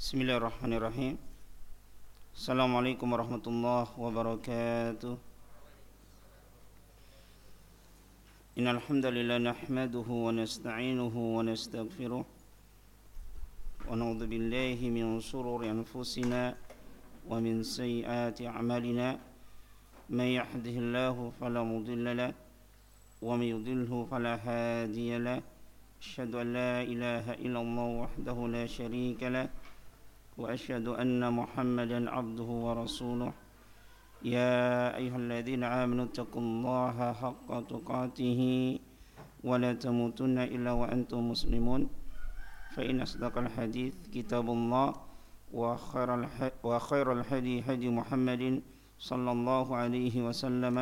بسم الله الرحمن الرحيم السلام عليكم ورحمة الله وبركاته إن الحمد لله نحمده ونستعينه ونستغفره ونعوذ بالله من شرور أنفسنا ومن سيئات أعمالنا من يهده الله فلا مضل له ومن يضله فلا هادي له أشهد أن لا إله إلا الله وحده لا شريك له وأشهد أن محمدا عبده ورسوله. يا أيها الذين آمنوا اتقوا الله حق تقاته ولا تموتن إلا وأنتم مسلمون. فإن أصدق الحديث كتاب الله وخير وخير الهدي هدي محمد صلى الله عليه وسلم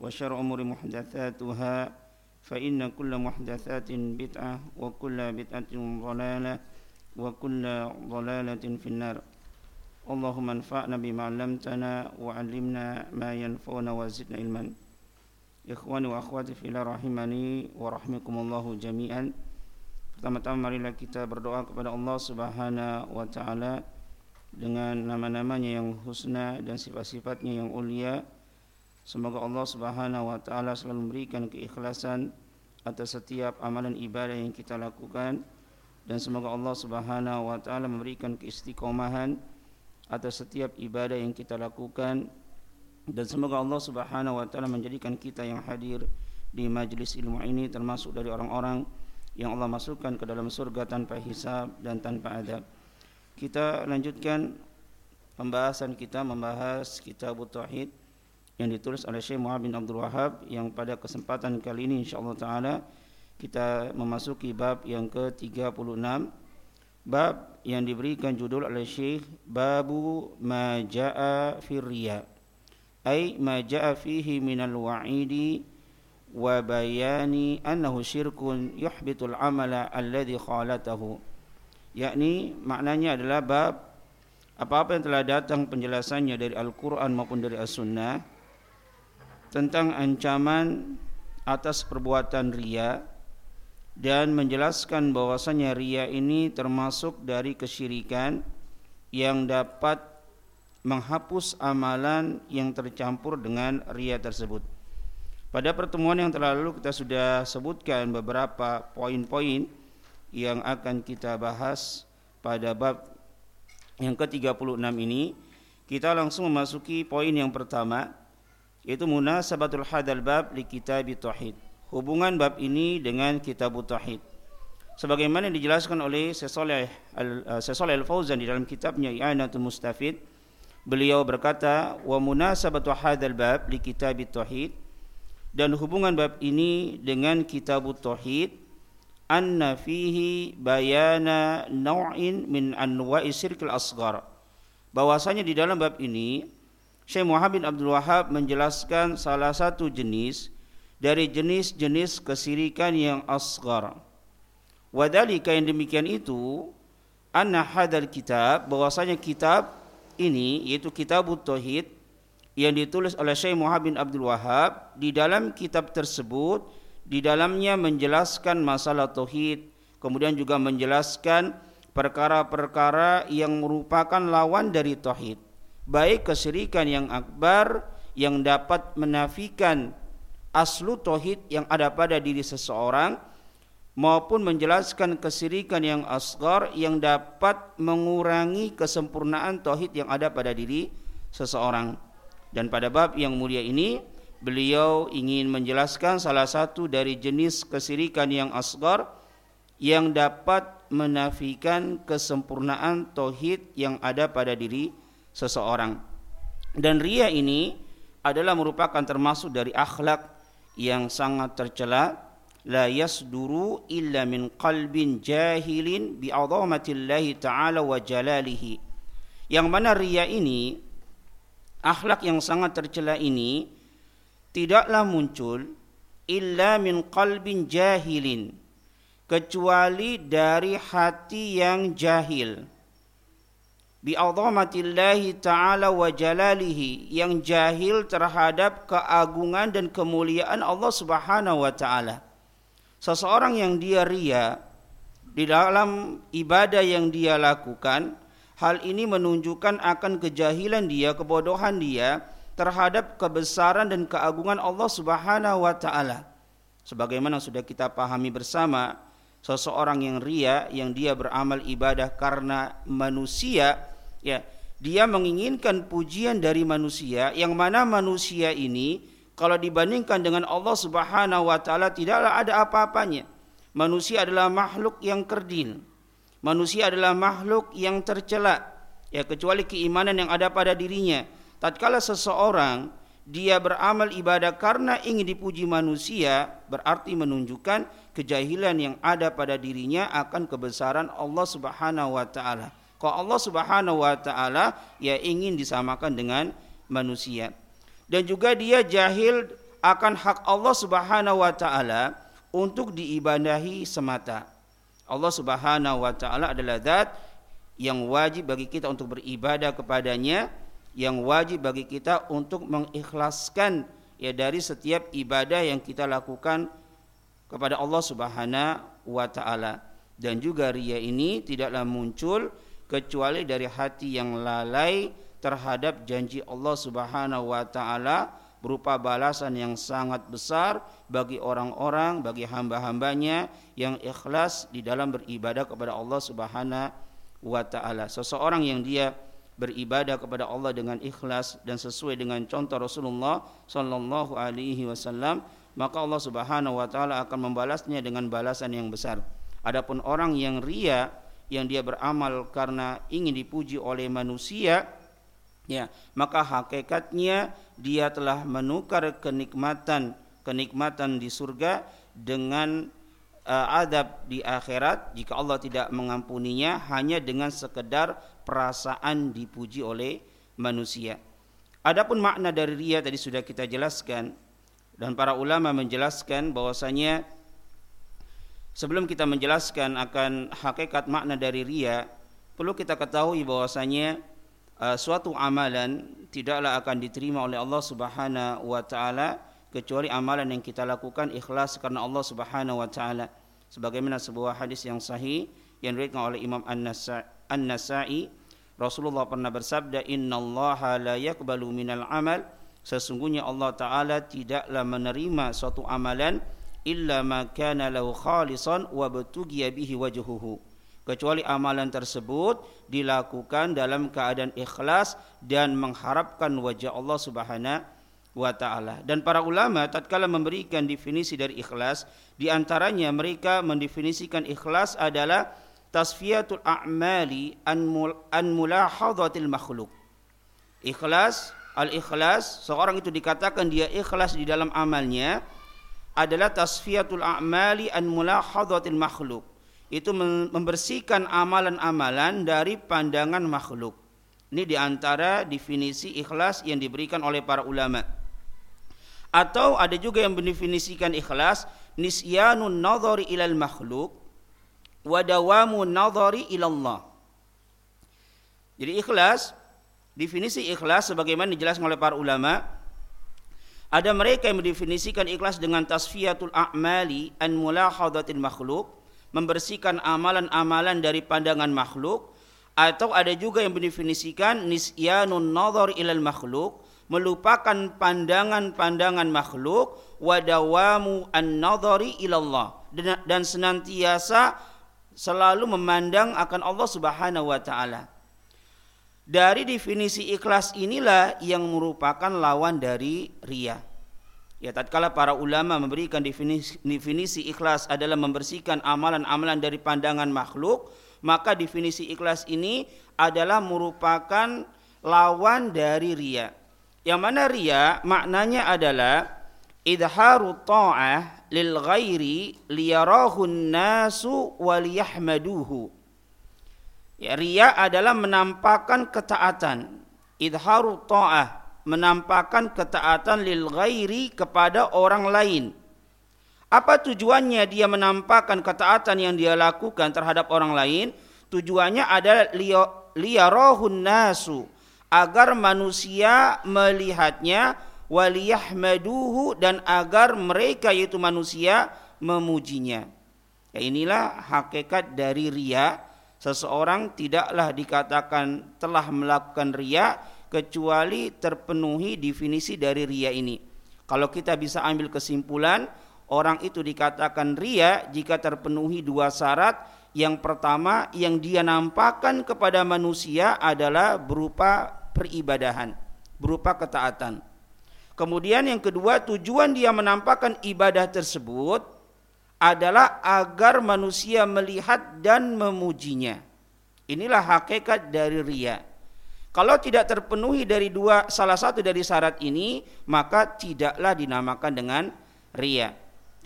وشر أمور محدثاتها. فإن كل محدثات بدعة وكل بدعة ضلالة وكل ضلالة في النار اللهم انفعنا بما علمتنا وعلمنا ما ينفعنا وزدنا علما Ikhwani wa akhwati fillah rahimani wa rahimakumullah jami'an. Pertama-tama marilah kita berdoa kepada Allah Subhanahu wa taala dengan nama-namanya yang husna dan sifat-sifatnya yang ulia. Semoga Allah Subhanahu wa taala selalu memberikan keikhlasan atas setiap amalan ibadah yang kita lakukan dan semoga Allah Subhanahu wa taala memberikan keistiqomahan atas setiap ibadah yang kita lakukan dan semoga Allah Subhanahu wa taala menjadikan kita yang hadir di majlis ilmu ini termasuk dari orang-orang yang Allah masukkan ke dalam surga tanpa hisab dan tanpa adab. Kita lanjutkan pembahasan kita membahas kitab tauhid yang ditulis oleh Syekh Muhammad bin Abdul Wahab yang pada kesempatan kali ini insyaallah taala kita memasuki bab yang ke-36. Bab yang diberikan judul oleh Syekh Babu ma jaa fi riya. Ay ma jaa fihi minal wa'idi wa bayani annahu syirkun yuhbitul amala alladhi khalatahu. Yakni maknanya adalah bab apa-apa yang telah datang penjelasannya dari Al-Qur'an maupun dari As-Sunnah tentang ancaman atas perbuatan riya dan menjelaskan bahwasanya ria ini termasuk dari kesyirikan yang dapat menghapus amalan yang tercampur dengan ria tersebut. Pada pertemuan yang telah lalu kita sudah sebutkan beberapa poin-poin yang akan kita bahas pada bab yang ke-36 ini. Kita langsung memasuki poin yang pertama yaitu munasabatul hadal bab li kitab tauhid hubungan bab ini dengan kitab tauhid. Sebagaimana dijelaskan oleh Syekh Saleh Al-Fauzan di dalam kitabnya I'anatul Mustafid beliau berkata wa munasabatu hadzal bab li kitab tauhid dan hubungan bab ini dengan kitab tauhid anna fihi bayana naw'in min anwa'i syirkil asghar. Bahwasanya di dalam bab ini Syekh Muhammad Abdul Wahab menjelaskan salah satu jenis dari jenis-jenis kesirikan yang asgar. Wadalika yang demikian itu anna hadal kitab bahwasanya kitab ini yaitu kitab tauhid yang ditulis oleh Syekh Muhammad bin Abdul Wahab di dalam kitab tersebut di dalamnya menjelaskan masalah tauhid kemudian juga menjelaskan perkara-perkara yang merupakan lawan dari tauhid baik kesyirikan yang akbar yang dapat menafikan aslu tauhid yang ada pada diri seseorang maupun menjelaskan kesirikan yang asgar yang dapat mengurangi kesempurnaan tauhid yang ada pada diri seseorang. Dan pada bab yang mulia ini beliau ingin menjelaskan salah satu dari jenis kesirikan yang asgar yang dapat menafikan kesempurnaan tauhid yang ada pada diri seseorang. Dan ria ini adalah merupakan termasuk dari akhlak yang sangat tercela la yasduru illa min qalbin jahilin bi azamatillahi ta'ala wa jalalihi. Yang mana ria ini akhlak yang sangat tercela ini tidaklah muncul illa min qalbin jahilin kecuali dari hati yang jahil bi'azamatillahi ta'ala wa jalalihi yang jahil terhadap keagungan dan kemuliaan Allah Subhanahu wa taala. Seseorang yang dia ria di dalam ibadah yang dia lakukan hal ini menunjukkan akan kejahilan dia, kebodohan dia terhadap kebesaran dan keagungan Allah Subhanahu wa taala. Sebagaimana sudah kita pahami bersama, seseorang yang ria yang dia beramal ibadah karena manusia, ya, dia menginginkan pujian dari manusia yang mana manusia ini kalau dibandingkan dengan Allah Subhanahu wa taala tidaklah ada apa-apanya. Manusia adalah makhluk yang kerdil. Manusia adalah makhluk yang tercela. Ya kecuali keimanan yang ada pada dirinya tatkala seseorang dia beramal ibadah karena ingin dipuji manusia berarti menunjukkan kejahilan yang ada pada dirinya akan kebesaran Allah Subhanahu wa taala. Kalau Allah Subhanahu wa taala ya ingin disamakan dengan manusia. Dan juga dia jahil akan hak Allah Subhanahu wa taala untuk diibadahi semata. Allah Subhanahu wa taala adalah zat yang wajib bagi kita untuk beribadah kepadanya yang wajib bagi kita untuk mengikhlaskan ya dari setiap ibadah yang kita lakukan kepada Allah Subhanahu wa taala dan juga ria ini tidaklah muncul kecuali dari hati yang lalai terhadap janji Allah Subhanahu wa taala berupa balasan yang sangat besar bagi orang-orang bagi hamba-hambanya yang ikhlas di dalam beribadah kepada Allah Subhanahu wa taala. Seseorang yang dia beribadah kepada Allah dengan ikhlas dan sesuai dengan contoh Rasulullah sallallahu alaihi wasallam maka Allah Subhanahu wa taala akan membalasnya dengan balasan yang besar. Adapun orang yang ria yang dia beramal karena ingin dipuji oleh manusia ya maka hakikatnya dia telah menukar kenikmatan kenikmatan di surga dengan uh, adab di akhirat jika Allah tidak mengampuninya hanya dengan sekedar perasaan dipuji oleh manusia. Adapun makna dari ria tadi sudah kita jelaskan dan para ulama menjelaskan bahwasanya sebelum kita menjelaskan akan hakikat makna dari ria perlu kita ketahui bahwasanya uh, suatu amalan tidaklah akan diterima oleh Allah Subhanahu wa taala kecuali amalan yang kita lakukan ikhlas karena Allah Subhanahu wa taala. Sebagaimana sebuah hadis yang sahih yang diriwayatkan oleh Imam An-Nasa'i Rasulullah pernah bersabda innallaha la yaqbalu minal amal. Sesungguhnya Allah taala tidaklah menerima suatu amalan illa ma kana lahu khalisan wa batugiya bihi wajhuhu kecuali amalan tersebut dilakukan dalam keadaan ikhlas dan mengharapkan wajah Allah Subhanahu wa taala. Dan para ulama tatkala memberikan definisi dari ikhlas, di antaranya mereka mendefinisikan ikhlas adalah tasfiyatul a'mali an, mul, an mulahadhatil makhluk. Ikhlas, al-ikhlas, seorang itu dikatakan dia ikhlas di dalam amalnya adalah tasfiyatul a'mali an mulahadhatil makhluk. Itu membersihkan amalan-amalan dari pandangan makhluk. Ini di antara definisi ikhlas yang diberikan oleh para ulama. Atau ada juga yang mendefinisikan ikhlas nisyanun nadhari ilal makhluk wa dawamu nadhari ilallah. Jadi ikhlas definisi ikhlas sebagaimana dijelaskan oleh para ulama ada mereka yang mendefinisikan ikhlas dengan tasfiyatul a'mali an mulahadatil makhluk membersihkan amalan-amalan dari pandangan makhluk atau ada juga yang mendefinisikan nisyanun nadhar ilal makhluk melupakan pandangan-pandangan makhluk wadawamu an-nadhari ilallah dan, senantiasa selalu memandang akan Allah Subhanahu wa taala. Dari definisi ikhlas inilah yang merupakan lawan dari ria. Ya tatkala para ulama memberikan definisi, definisi ikhlas adalah membersihkan amalan-amalan dari pandangan makhluk, maka definisi ikhlas ini adalah merupakan lawan dari ria. Yang mana ria maknanya adalah idharu ta'ah lil ghairi liyarahun nasu waliyahmaduhu. Ya, ria adalah menampakkan ketaatan. Idharu ta'ah menampakkan ketaatan lil ghairi kepada orang lain. Apa tujuannya dia menampakkan ketaatan yang dia lakukan terhadap orang lain? Tujuannya adalah liyarahun nasu agar manusia melihatnya waliyahmaduhu dan agar mereka yaitu manusia memujinya. Ya inilah hakikat dari ria seseorang tidaklah dikatakan telah melakukan ria kecuali terpenuhi definisi dari ria ini. Kalau kita bisa ambil kesimpulan, orang itu dikatakan ria jika terpenuhi dua syarat. Yang pertama, yang dia nampakkan kepada manusia adalah berupa peribadahan, berupa ketaatan. Kemudian yang kedua, tujuan dia menampakkan ibadah tersebut adalah agar manusia melihat dan memujinya. Inilah hakikat dari ria. Kalau tidak terpenuhi dari dua salah satu dari syarat ini, maka tidaklah dinamakan dengan ria.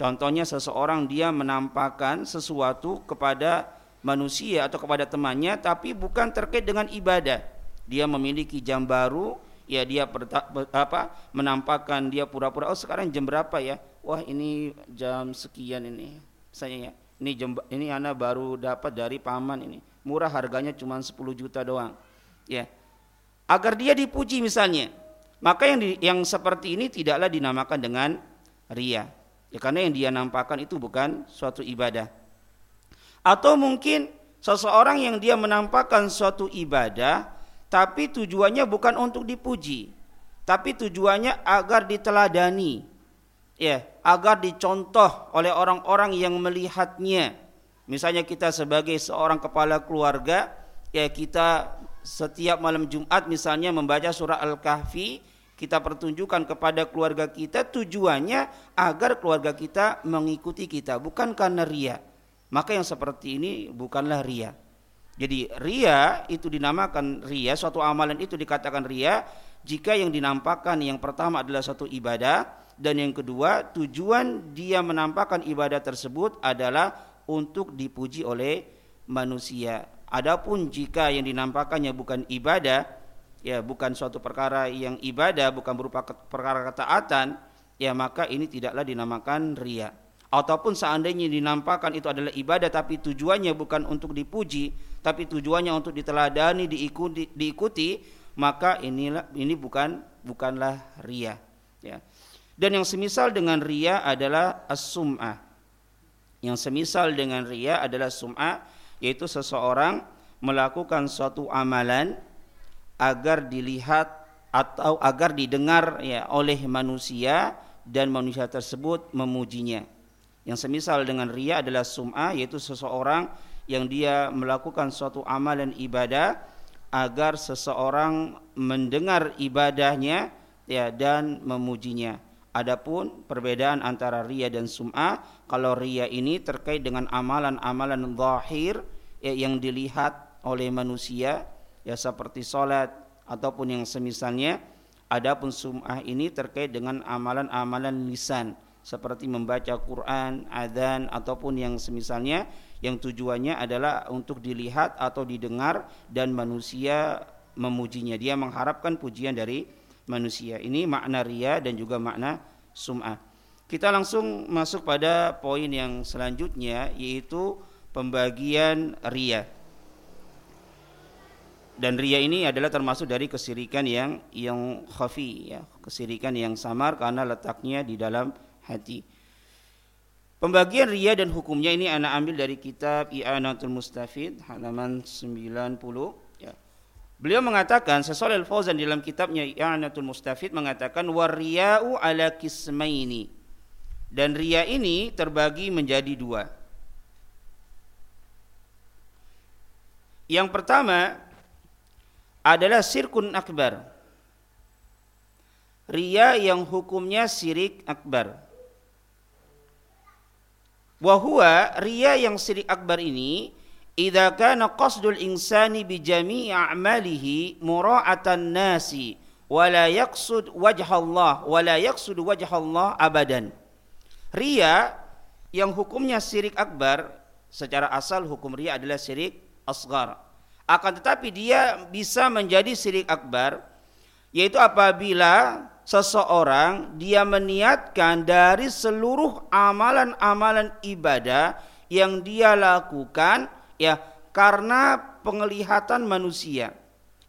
Contohnya seseorang dia menampakkan sesuatu kepada manusia atau kepada temannya tapi bukan terkait dengan ibadah. Dia memiliki jam baru, ya dia apa menampakkan dia pura-pura oh sekarang jam berapa ya wah ini jam sekian ini. Saya ya ini jam ini anak baru dapat dari paman ini. Murah harganya cuma 10 juta doang. Ya. Agar dia dipuji misalnya. Maka yang di, yang seperti ini tidaklah dinamakan dengan ria. Ya karena yang dia nampakkan itu bukan suatu ibadah. Atau mungkin seseorang yang dia menampakkan suatu ibadah tapi tujuannya bukan untuk dipuji, tapi tujuannya agar diteladani, ya, agar dicontoh oleh orang-orang yang melihatnya. Misalnya kita sebagai seorang kepala keluarga, ya kita setiap malam Jumat misalnya membaca surah Al-Kahfi, kita pertunjukkan kepada keluarga kita tujuannya agar keluarga kita mengikuti kita, bukan karena ria. Maka yang seperti ini bukanlah ria. Jadi ria itu dinamakan ria, suatu amalan itu dikatakan ria jika yang dinampakkan yang pertama adalah satu ibadah dan yang kedua tujuan dia menampakkan ibadah tersebut adalah untuk dipuji oleh manusia. Adapun jika yang dinampakkannya bukan ibadah, ya bukan suatu perkara yang ibadah, bukan berupa perkara ketaatan, ya maka ini tidaklah dinamakan ria ataupun seandainya dinampakkan itu adalah ibadah tapi tujuannya bukan untuk dipuji tapi tujuannya untuk diteladani diikuti diikuti maka inilah ini bukan bukanlah ria ya dan yang semisal dengan ria adalah as-sum'ah yang semisal dengan ria adalah sum'ah yaitu seseorang melakukan suatu amalan agar dilihat atau agar didengar ya oleh manusia dan manusia tersebut memujinya yang semisal dengan ria adalah sum'ah yaitu seseorang yang dia melakukan suatu amalan ibadah agar seseorang mendengar ibadahnya ya dan memujinya. Adapun perbedaan antara ria dan sum'ah, kalau ria ini terkait dengan amalan-amalan zahir ya, yang dilihat oleh manusia ya seperti salat ataupun yang semisalnya. Adapun sum'ah ini terkait dengan amalan-amalan lisan seperti membaca Quran, adzan ataupun yang semisalnya yang tujuannya adalah untuk dilihat atau didengar dan manusia memujinya. Dia mengharapkan pujian dari manusia. Ini makna ria dan juga makna sum'ah. Kita langsung masuk pada poin yang selanjutnya yaitu pembagian ria. Dan ria ini adalah termasuk dari kesirikan yang yang khafi ya, kesirikan yang samar karena letaknya di dalam hati. Pembagian ria dan hukumnya ini anak ambil dari kitab I'anatul Mustafid halaman 90 ya. Beliau mengatakan Sesoleh Al-Fauzan dalam kitabnya I'anatul Mustafid mengatakan wariya'u ala kismaini. Dan ria ini terbagi menjadi dua. Yang pertama adalah sirkun akbar. Ria yang hukumnya sirik akbar. Wahua ria yang sirik akbar ini idza kana qasdul insani bi jami'i a'malihi mura'atan nasi wa la yaqsud wajh Allah wa la yaqsud wajh Allah abadan. Ria yang hukumnya sirik akbar secara asal hukum ria adalah sirik asgar. Akan tetapi dia bisa menjadi sirik akbar yaitu apabila seseorang dia meniatkan dari seluruh amalan-amalan ibadah yang dia lakukan ya karena penglihatan manusia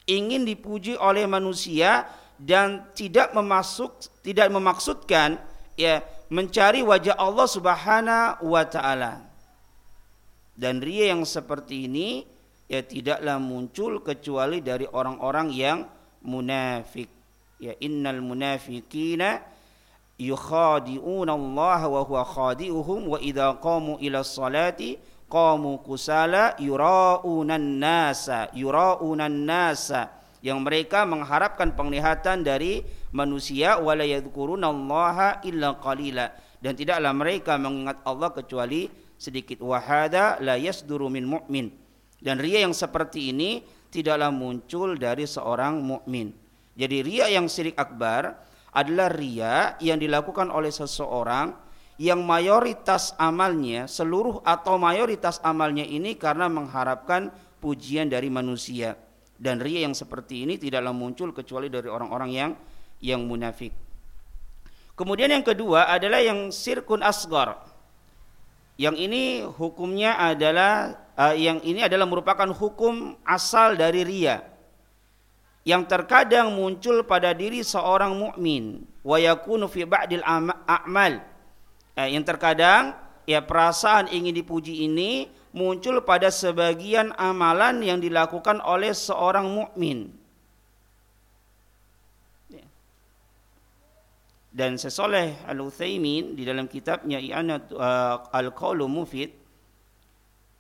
ingin dipuji oleh manusia dan tidak memasuk tidak memaksudkan ya mencari wajah Allah Subhanahu wa taala. Dan ria yang seperti ini ya tidaklah muncul kecuali dari orang-orang yang munafik. Ya innal munafiqina yukhadi'una Allah wa huwa khadi'uhum wa idza qamu ila salati qamu kusala yura'unan nasa yura'unan nasa. Yang mereka mengharapkan penglihatan dari manusia wala yadhkurunallaha illa qalila. Dan tidaklah mereka mengingat Allah kecuali sedikit. Wahada la yasduru min mu'min. Dan ria yang seperti ini tidaklah muncul dari seorang mukmin. Jadi ria yang syirik akbar adalah ria yang dilakukan oleh seseorang yang mayoritas amalnya, seluruh atau mayoritas amalnya ini karena mengharapkan pujian dari manusia. Dan ria yang seperti ini tidaklah muncul kecuali dari orang-orang yang yang munafik. Kemudian yang kedua adalah yang sirkun asgar. Yang ini hukumnya adalah uh, yang ini adalah merupakan hukum asal dari ria yang terkadang muncul pada diri seorang mukmin wa yakunu fi ba'dil a'mal uh, yang terkadang ya perasaan ingin dipuji ini muncul pada sebagian amalan yang dilakukan oleh seorang mukmin ya. dan sesoleh al-Utsaimin di dalam kitabnya I'anat uh, al-Qaulu Mufid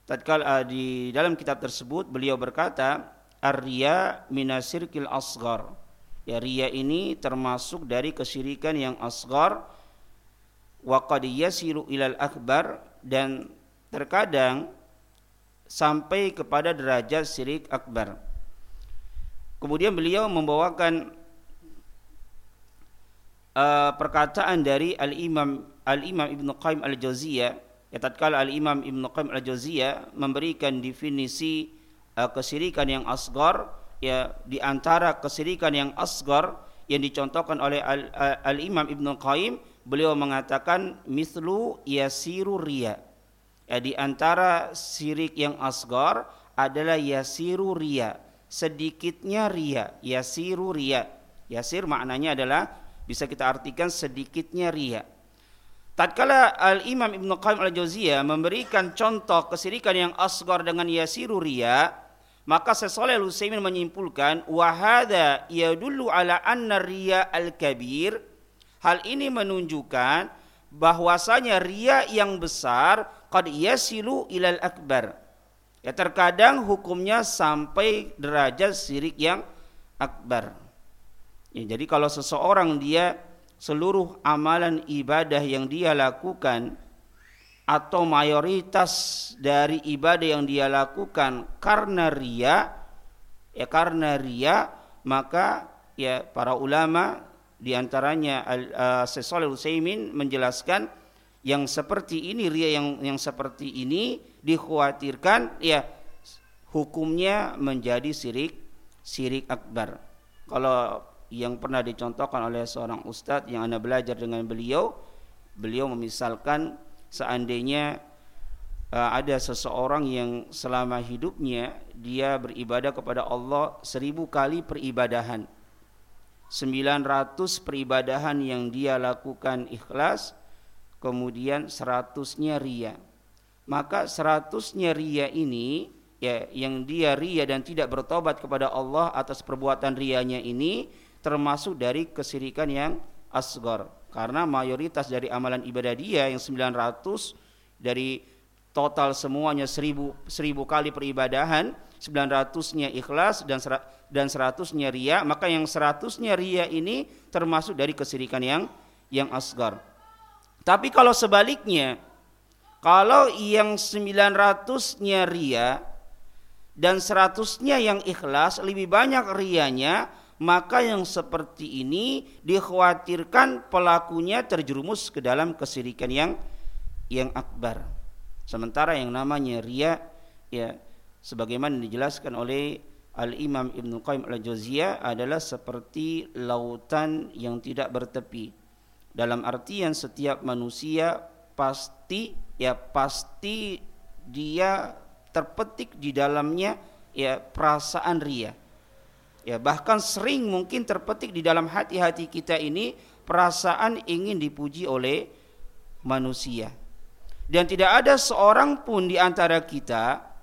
tatkala uh, di dalam kitab tersebut beliau berkata ar-riya minasirkil asgar ya riya ini termasuk dari kesyirikan yang asgar wa qad yasiru ilal akbar dan terkadang sampai kepada derajat syirik akbar. Kemudian beliau membawakan uh, perkataan dari al-imam al-imam Ibnu Qayyim al-Jauziyah. Ya tatkala Al-Imam Ibn Qayyim Al-Jauziyah memberikan definisi uh, kesirikan yang asgar ya di antara kesirikan yang asgar yang dicontohkan oleh Al-Imam Ibn Qayyim beliau mengatakan mislu yasiru riya. Ya, di antara sirik yang asgar adalah yasiru riya, sedikitnya riya, yasiru riya. Yasir maknanya adalah bisa kita artikan sedikitnya riya. Tatkala Al-Imam Ibn Qayyim Al-Jauziyah memberikan contoh kesirikan yang asgar dengan yasiru riya, maka sesoleh Lusaimin menyimpulkan wahada yadullu ala anna riya al-kabir. Hal ini menunjukkan bahwasanya riya yang besar qad yasilu ilal akbar. Ya terkadang hukumnya sampai derajat sirik yang akbar. Ya, jadi kalau seseorang dia seluruh amalan ibadah yang dia lakukan atau mayoritas dari ibadah yang dia lakukan karena ria ya karena ria maka ya para ulama di antaranya uh, Syekh Utsaimin menjelaskan yang seperti ini ria yang yang seperti ini dikhawatirkan ya hukumnya menjadi sirik sirik akbar. Kalau yang pernah dicontohkan oleh seorang ustadz yang anda belajar dengan beliau beliau memisalkan seandainya uh, ada seseorang yang selama hidupnya dia beribadah kepada Allah seribu kali peribadahan 900 peribadahan yang dia lakukan ikhlas kemudian seratusnya ria maka seratusnya ria ini ya yang dia ria dan tidak bertobat kepada Allah atas perbuatan rianya ini termasuk dari kesirikan yang asgar karena mayoritas dari amalan ibadah dia yang 900 dari total semuanya 1000 1000 kali peribadahan 900-nya ikhlas dan dan 100-nya ria maka yang 100-nya ria ini termasuk dari kesirikan yang yang asgar tapi kalau sebaliknya kalau yang 900-nya ria dan 100-nya yang ikhlas lebih banyak rianya maka yang seperti ini dikhawatirkan pelakunya terjerumus ke dalam kesirikan yang yang akbar. Sementara yang namanya ria ya sebagaimana dijelaskan oleh Al-Imam Ibn Qayyim Al-Jauziyah adalah seperti lautan yang tidak bertepi. Dalam artian setiap manusia pasti ya pasti dia terpetik di dalamnya ya perasaan ria Ya, bahkan sering mungkin terpetik di dalam hati-hati kita ini perasaan ingin dipuji oleh manusia. Dan tidak ada seorang pun di antara kita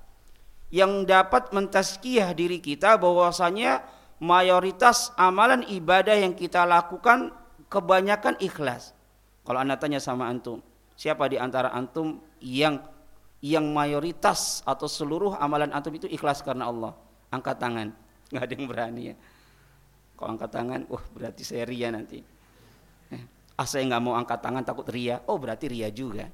yang dapat mentazkiyah diri kita bahwasanya mayoritas amalan ibadah yang kita lakukan kebanyakan ikhlas. Kalau Anda tanya sama antum, siapa di antara antum yang yang mayoritas atau seluruh amalan antum itu ikhlas karena Allah? Angkat tangan. Nggak ada yang berani ya. Kalau angkat tangan, wah berarti saya ria nanti. Eh, ah saya nggak mau angkat tangan takut ria. Oh berarti ria juga.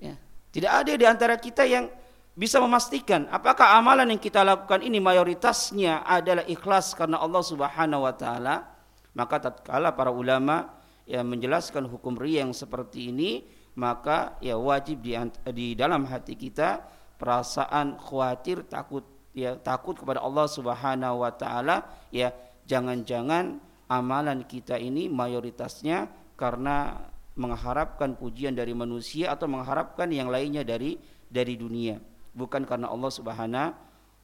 Ya. Tidak ada di antara kita yang bisa memastikan apakah amalan yang kita lakukan ini mayoritasnya adalah ikhlas karena Allah Subhanahu wa taala. Maka tatkala para ulama yang menjelaskan hukum ria yang seperti ini maka ya wajib di, di dalam hati kita perasaan khawatir takut ya takut kepada Allah Subhanahu wa taala. Ya jangan-jangan amalan kita ini mayoritasnya karena mengharapkan pujian dari manusia atau mengharapkan yang lainnya dari dari dunia bukan karena Allah Subhanahu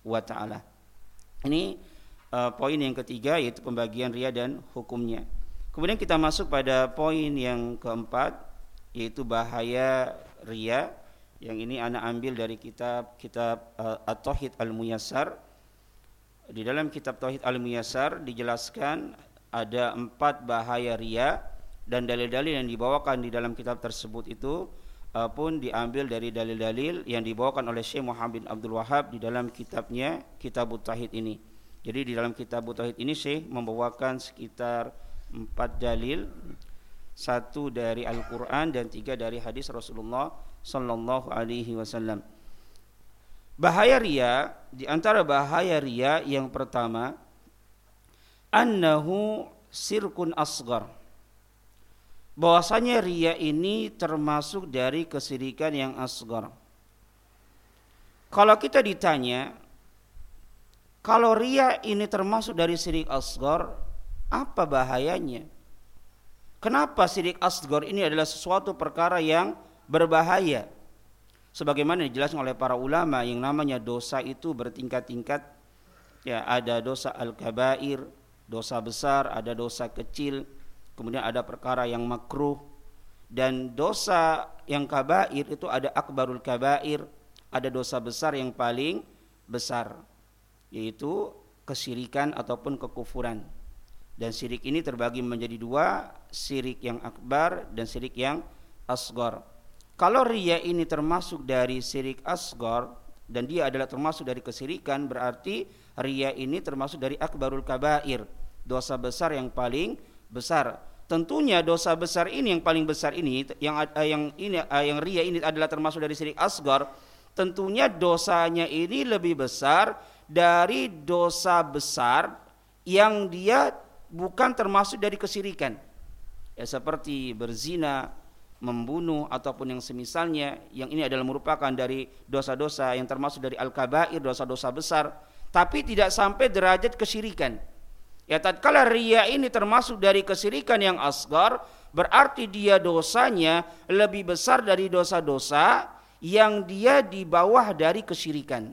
wa taala. Ini uh, poin yang ketiga yaitu pembagian ria dan hukumnya. Kemudian kita masuk pada poin yang keempat yaitu bahaya ria. Yang ini anak ambil dari kitab kitab uh, At-Tauhid Al-Muyassar. Di dalam kitab Tauhid Al-Muyassar dijelaskan ada empat bahaya ria dan dalil-dalil yang dibawakan di dalam kitab tersebut itu uh, pun diambil dari dalil-dalil yang dibawakan oleh Syekh Muhammad bin Abdul Wahab di dalam kitabnya Kitab Tauhid ini. Jadi di dalam Kitab Tauhid ini Syekh membawakan sekitar empat dalil, satu dari Al-Quran dan tiga dari hadis Rasulullah Sallallahu Alaihi Wasallam. Bahaya ria di antara bahaya ria yang pertama annahu sirkun asgar bahwasanya ria ini termasuk dari kesirikan yang asgar. Kalau kita ditanya, kalau ria ini termasuk dari sirik asgar, apa bahayanya? Kenapa sirik asgar ini adalah sesuatu perkara yang berbahaya? Sebagaimana dijelaskan oleh para ulama yang namanya dosa itu bertingkat-tingkat. Ya, ada dosa al-kabair, dosa besar, ada dosa kecil, kemudian ada perkara yang makruh. Dan dosa yang kabair itu ada akbarul kabair. Ada dosa besar yang paling besar yaitu kesirikan ataupun kekufuran. Dan sirik ini terbagi menjadi dua sirik yang akbar dan sirik yang asgar kalau ria ini termasuk dari sirik asgar dan dia adalah termasuk dari kesirikan berarti ria ini termasuk dari akbarul kabair dosa besar yang paling besar. Tentunya dosa besar ini yang paling besar ini yang uh, yang ini uh, yang ria ini adalah termasuk dari syirik asgar. Tentunya dosanya ini lebih besar dari dosa besar yang dia bukan termasuk dari kesirikan. Ya seperti berzina, membunuh ataupun yang semisalnya yang ini adalah merupakan dari dosa-dosa yang termasuk dari al-kabair, dosa-dosa besar, tapi tidak sampai derajat kesyirikan. Ya tatkala ria ini termasuk dari kesirikan yang asgar, berarti dia dosanya lebih besar dari dosa-dosa yang dia di bawah dari kesirikan.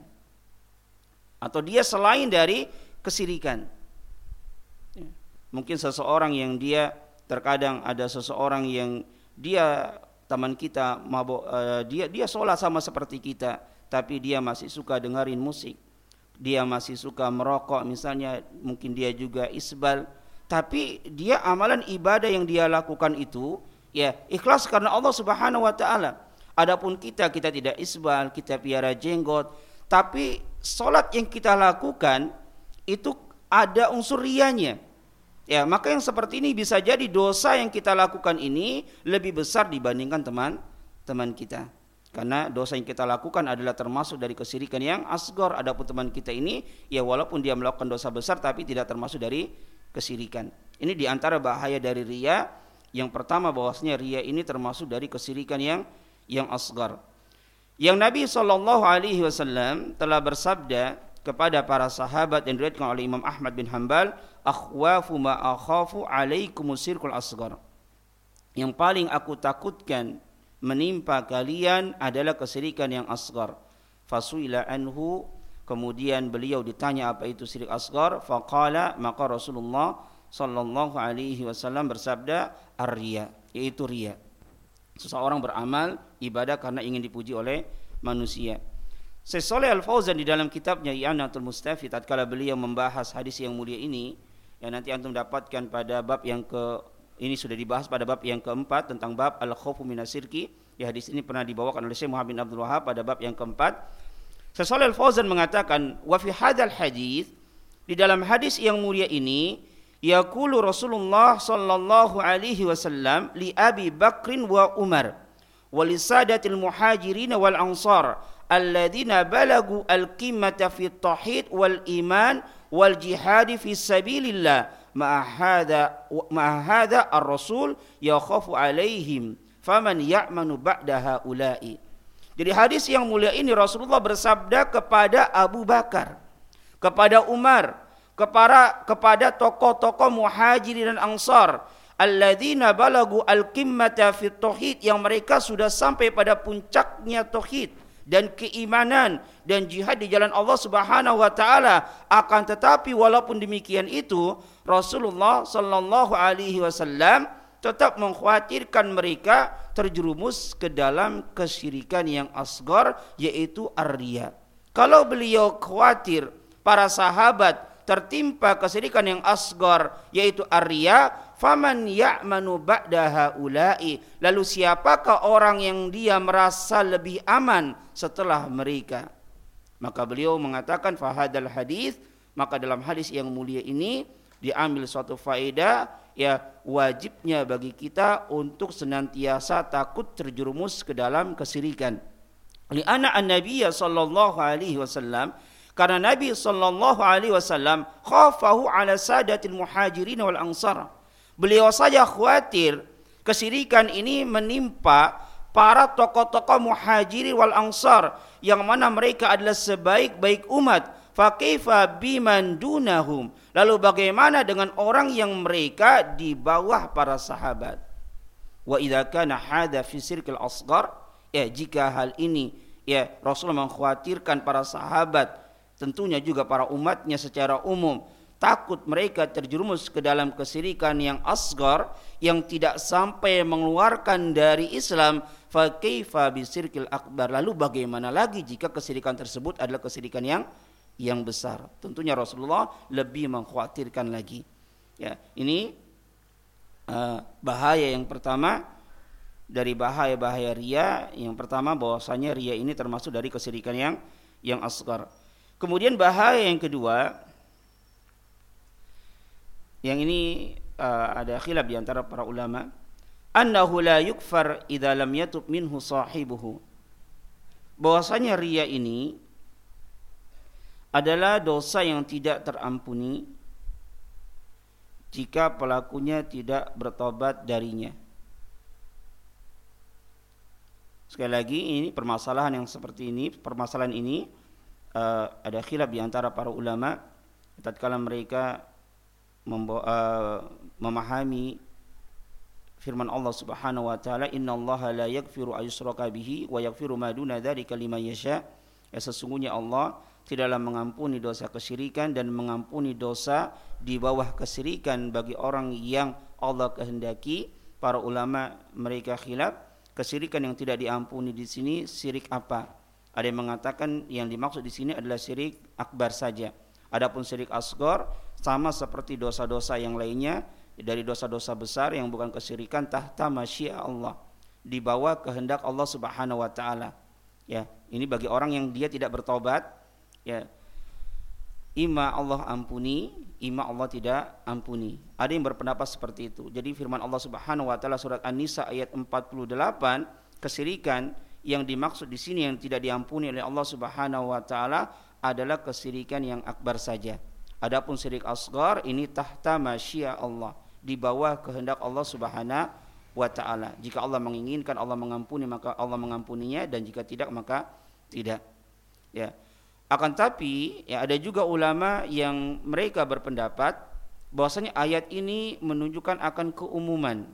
Atau dia selain dari kesirikan. Ya. Mungkin seseorang yang dia terkadang ada seseorang yang dia teman kita mabuk uh, dia dia sholat sama seperti kita tapi dia masih suka dengerin musik dia masih suka merokok misalnya mungkin dia juga isbal. Tapi dia amalan ibadah yang dia lakukan itu ya ikhlas karena Allah Subhanahu wa taala. Adapun kita kita tidak isbal kita piara jenggot. Tapi salat yang kita lakukan itu ada unsur rianya ya maka yang seperti ini bisa jadi dosa yang kita lakukan ini lebih besar dibandingkan teman teman kita karena dosa yang kita lakukan adalah termasuk dari kesirikan yang asgor. Adapun teman kita ini, ya walaupun dia melakukan dosa besar, tapi tidak termasuk dari kesirikan. Ini di antara bahaya dari ria. Yang pertama bahwasanya ria ini termasuk dari kesirikan yang yang asgar. Yang Nabi Wasallam telah bersabda kepada para sahabat yang diriwayatkan oleh Imam Ahmad bin Hambal, akhwafu ma akhafu alaikumusirkul asgar. Yang paling aku takutkan menimpa kalian adalah kesirikan yang asgar. Fasuila anhu kemudian beliau ditanya apa itu sirik asgar faqala maka Rasulullah sallallahu alaihi wasallam bersabda ar-riya yaitu riya. Seseorang beramal ibadah karena ingin dipuji oleh manusia. Syekh Saleh Al-Fauzan di dalam kitabnya I'anatul Mustafid tatkala beliau membahas hadis yang mulia ini yang nanti antum dapatkan pada bab yang ke ini sudah dibahas pada bab yang keempat tentang bab al-khawfu minasirki. Ya hadis ini pernah dibawakan oleh Syekh Muhammad bin Abdul Wahab pada bab yang keempat. Shalal Al-Fauzan mengatakan, "Wa fi hadzal di dalam hadis yang mulia ini yaqulu Rasulullah sallallahu alaihi wasallam li Abi Bakrin wa Umar wa li sadatil muhajirin wal ansar alladzina balagu al-qimmata fi tauhid wal iman wal jihad fi sabilillah ma hadha ma ar-rasul yakhafu alaihim faman ya'manu ba'da haula'i. Jadi hadis yang mulia ini Rasulullah bersabda kepada Abu Bakar kepada Umar kepada kepada tokoh-tokoh muhajirin dan ansar alladzina balagu al-qimmata fi tauhid yang mereka sudah sampai pada puncaknya tauhid dan keimanan dan jihad di jalan Allah Subhanahu wa taala akan tetapi walaupun demikian itu Rasulullah sallallahu alaihi wasallam tetap mengkhawatirkan mereka terjerumus ke dalam kesyirikan yang asgar yaitu arya. Kalau beliau khawatir para sahabat tertimpa kesyirikan yang asgar yaitu arya, Faman ya'manu ba'da haula'i. Lalu siapakah orang yang dia merasa lebih aman setelah mereka? Maka beliau mengatakan fahadal hadis, maka dalam hadis yang mulia ini diambil suatu faedah ya wajibnya bagi kita untuk senantiasa takut terjerumus ke dalam kesirikan. Li'anna an-nabiyya sallallahu alaihi wasallam karena Nabi sallallahu alaihi wasallam khafahu ala sadatil muhajirin wal ansar Beliau saja khawatir kesirikan ini menimpa para tokoh-tokoh muhajiri wal ansar yang mana mereka adalah sebaik-baik umat. Fakaifa biman dunahum. Lalu bagaimana dengan orang yang mereka di bawah para sahabat? Wa idza kana hadha fi sirkil asghar ya jika hal ini ya Rasulullah mengkhawatirkan para sahabat tentunya juga para umatnya secara umum takut mereka terjerumus ke dalam kesirikan yang asgar yang tidak sampai mengeluarkan dari Islam. Fa kaifa bisirkil akbar? Lalu bagaimana lagi jika kesirikan tersebut adalah kesirikan yang yang besar? Tentunya Rasulullah lebih mengkhawatirkan lagi. Ya ini uh, bahaya yang pertama dari bahaya-bahaya ria. Yang pertama bahwasanya ria ini termasuk dari kesirikan yang yang asgar. Kemudian bahaya yang kedua yang ini uh, ada khilaf di antara para ulama. Annahu la yukfar idza lam yatub minhu sahibuhu. Bahwasanya ria ini adalah dosa yang tidak terampuni jika pelakunya tidak bertobat darinya. Sekali lagi ini permasalahan yang seperti ini permasalahan ini uh, ada khilaf di antara para ulama. Tatkala mereka uh, memahami firman Allah Subhanahu wa taala innallaha la yaghfiru ayyushraka bihi wa yaghfiru ma duna dzalika liman yasha. Ya sesungguhnya Allah tidaklah mengampuni dosa kesyirikan dan mengampuni dosa di bawah kesyirikan bagi orang yang Allah kehendaki. Para ulama mereka khilaf kesyirikan yang tidak diampuni di sini syirik apa? Ada yang mengatakan yang dimaksud di sini adalah syirik akbar saja. Adapun syirik asgor sama seperti dosa-dosa yang lainnya dari dosa-dosa besar yang bukan kesyirikan tahta masya Allah di bawah kehendak Allah Subhanahu wa taala. Ya, ini bagi orang yang dia tidak bertobat, ya. Ima Allah ampuni, ima Allah tidak ampuni. Ada yang berpendapat seperti itu. Jadi firman Allah Subhanahu wa taala surat An-Nisa ayat 48, kesyirikan yang dimaksud di sini yang tidak diampuni oleh Allah Subhanahu wa taala adalah kesyirikan yang akbar saja Adapun syirik asgar ini tahta masya Allah di bawah kehendak Allah Subhanahu wa taala. Jika Allah menginginkan Allah mengampuni maka Allah mengampuninya dan jika tidak maka tidak. Ya. Akan tapi ya ada juga ulama yang mereka berpendapat bahwasanya ayat ini menunjukkan akan keumuman.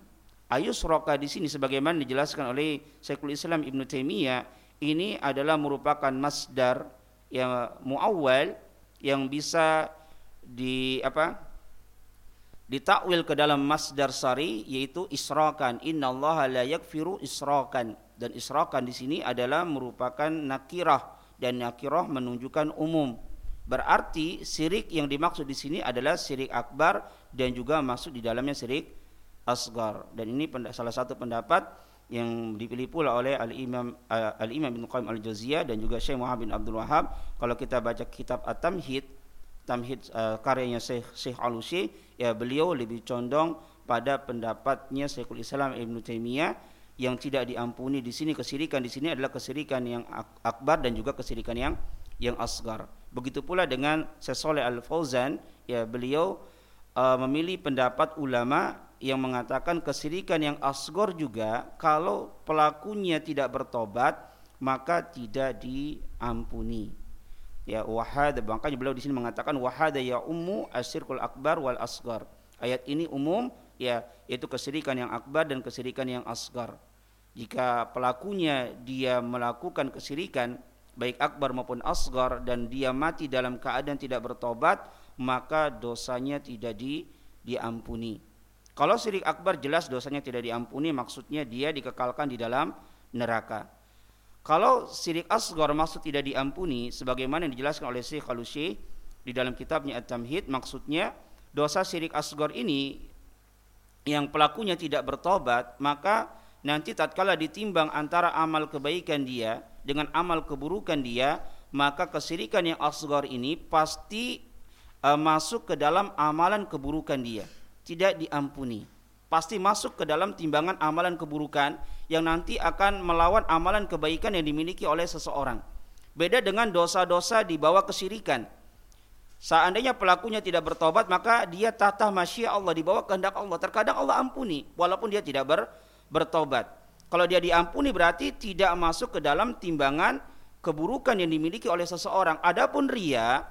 Ayus roka di sini sebagaimana dijelaskan oleh Syekhul Islam Ibnu Taimiyah ini adalah merupakan masdar yang muawwal yang bisa di apa ditakwil ke dalam masdar sari yaitu israkan innallaha la yakfiru dan israkan di sini adalah merupakan nakirah dan nakiroh menunjukkan umum. Berarti sirik yang dimaksud di sini adalah sirik akbar dan juga masuk di dalamnya sirik asgar. Dan ini salah satu pendapat yang dipilih pula oleh Al Imam uh, Al Imam bin Qayyim Al Jauziyah dan juga Syekh Muhammad bin Abdul Wahab. Kalau kita baca kitab At-Tamhid, Tamhid uh, karyanya Syekh Syekh Alusi, ya beliau lebih condong pada pendapatnya Syekhul Islam Ibn Taimiyah yang tidak diampuni di sini kesirikan di sini adalah kesirikan yang akbar dan juga kesirikan yang yang asgar. Begitu pula dengan Syekh Al Fauzan, ya beliau uh, memilih pendapat ulama yang mengatakan kesirikan yang asgor juga kalau pelakunya tidak bertobat maka tidak diampuni. Ya wahada makanya beliau di sini mengatakan wahada ya ummu asyirkul akbar wal asgar. Ayat ini umum ya yaitu kesirikan yang akbar dan kesirikan yang asgar. Jika pelakunya dia melakukan kesirikan baik akbar maupun asgar dan dia mati dalam keadaan tidak bertobat maka dosanya tidak di, diampuni. Kalau syirik akbar jelas dosanya tidak diampuni maksudnya dia dikekalkan di dalam neraka. Kalau syirik asgar maksud tidak diampuni sebagaimana yang dijelaskan oleh Syekh Khalusi di dalam kitabnya At-Tamhid maksudnya dosa syirik asgar ini yang pelakunya tidak bertobat maka nanti tatkala ditimbang antara amal kebaikan dia dengan amal keburukan dia maka kesirikan yang asgar ini pasti uh, masuk ke dalam amalan keburukan dia. Tidak diampuni. Pasti masuk ke dalam timbangan amalan keburukan yang nanti akan melawan amalan kebaikan yang dimiliki oleh seseorang beda dengan dosa-dosa di bawah kesirikan Seandainya pelakunya tidak bertobat maka dia tata masya Allah di bawah kehendak Allah. Terkadang Allah ampuni walaupun dia tidak ber, bertobat. Kalau dia diampuni berarti tidak masuk ke dalam timbangan keburukan yang dimiliki oleh seseorang. Adapun ria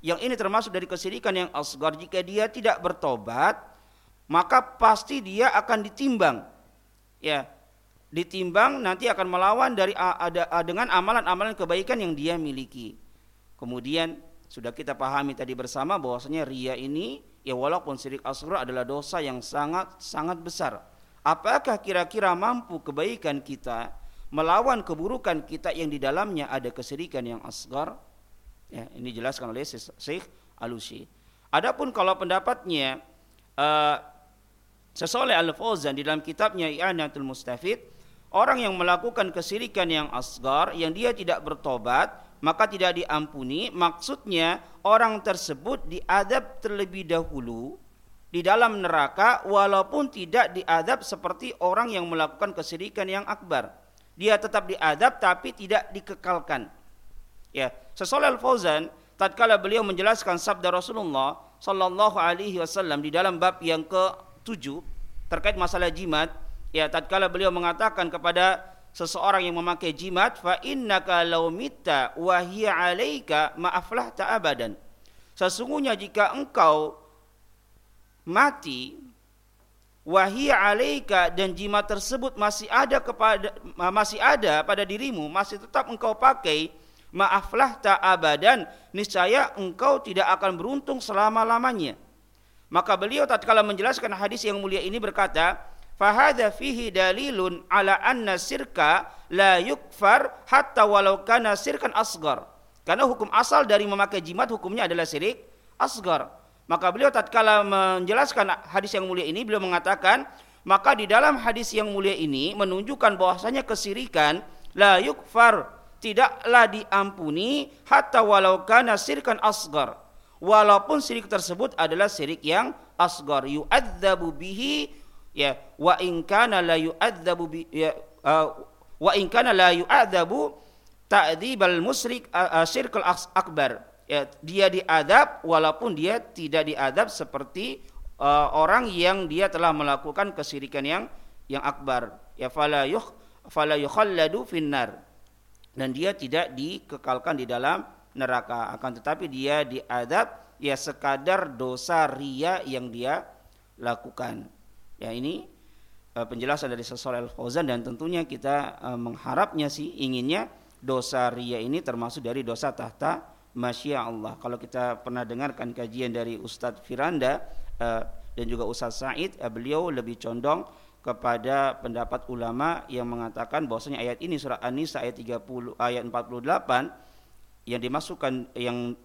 yang ini termasuk dari kesirikan yang asgar jika dia tidak bertobat maka pasti dia akan ditimbang. Ya, ditimbang nanti akan melawan dari dengan amalan-amalan kebaikan yang dia miliki. Kemudian sudah kita pahami tadi bersama bahwasanya ria ini ya walaupun sirik asgar adalah dosa yang sangat sangat besar Apakah kira-kira mampu kebaikan kita melawan keburukan kita yang di dalamnya ada kesirikan yang asgar? Ya, ini dijelaskan oleh Syekh Alusi. Adapun kalau pendapatnya uh, Sesoleh Al-Fauzan di dalam kitabnya I'anatul Mustafid, orang yang melakukan kesirikan yang asgar yang dia tidak bertobat, maka tidak diampuni. Maksudnya orang tersebut diadab terlebih dahulu di dalam neraka walaupun tidak diadab seperti orang yang melakukan kesirikan yang akbar. Dia tetap diadab tapi tidak dikekalkan. Ya, Sesoleh Al-Fauzan tatkala beliau menjelaskan sabda Rasulullah sallallahu alaihi wasallam di dalam bab yang ke-7 terkait masalah jimat, ya tatkala beliau mengatakan kepada seseorang yang memakai jimat fa innaka law mitta wa hiya alayka ma aflahta abadan. Sesungguhnya jika engkau mati wahia alaika dan jimat tersebut masih ada kepada masih ada pada dirimu masih tetap engkau pakai maaflah tak abadan niscaya engkau tidak akan beruntung selama-lamanya maka beliau tatkala menjelaskan hadis yang mulia ini berkata fahadha fihi dalilun ala anna sirka la yukfar hatta walau kana sirkan asgar karena hukum asal dari memakai jimat hukumnya adalah sirik asgar maka beliau tatkala menjelaskan hadis yang mulia ini beliau mengatakan maka di dalam hadis yang mulia ini menunjukkan bahwasanya kesirikan la yukfar tidaklah diampuni hatta walau kana sirkan asgar walaupun sirik tersebut adalah sirik yang asgar yu'adzabu bihi ya wa in kana la yu'adzabu bi ya, uh, wa in kana la yu'adzabu ta'dzibal musyrik uh, uh, syirkul akbar. Ya, dia diadab walaupun dia tidak diadab seperti uh, orang yang dia telah melakukan kesirikan yang yang akbar. Ya fala yuh fala yukhalladu finnar. Dan dia tidak dikekalkan di dalam neraka. Akan tetapi dia diadab ya sekadar dosa ria yang dia lakukan ya ini uh, penjelasan dari seseorang Al-Fauzan dan tentunya kita uh, mengharapnya sih inginnya dosa ria ini termasuk dari dosa tahta Masya Allah. Kalau kita pernah dengarkan kajian dari Ustadz Firanda uh, dan juga Ustadz Said, beliau lebih condong kepada pendapat ulama yang mengatakan bahwasanya ayat ini surah An-Nisa ayat 30 ayat 48 yang dimasukkan yang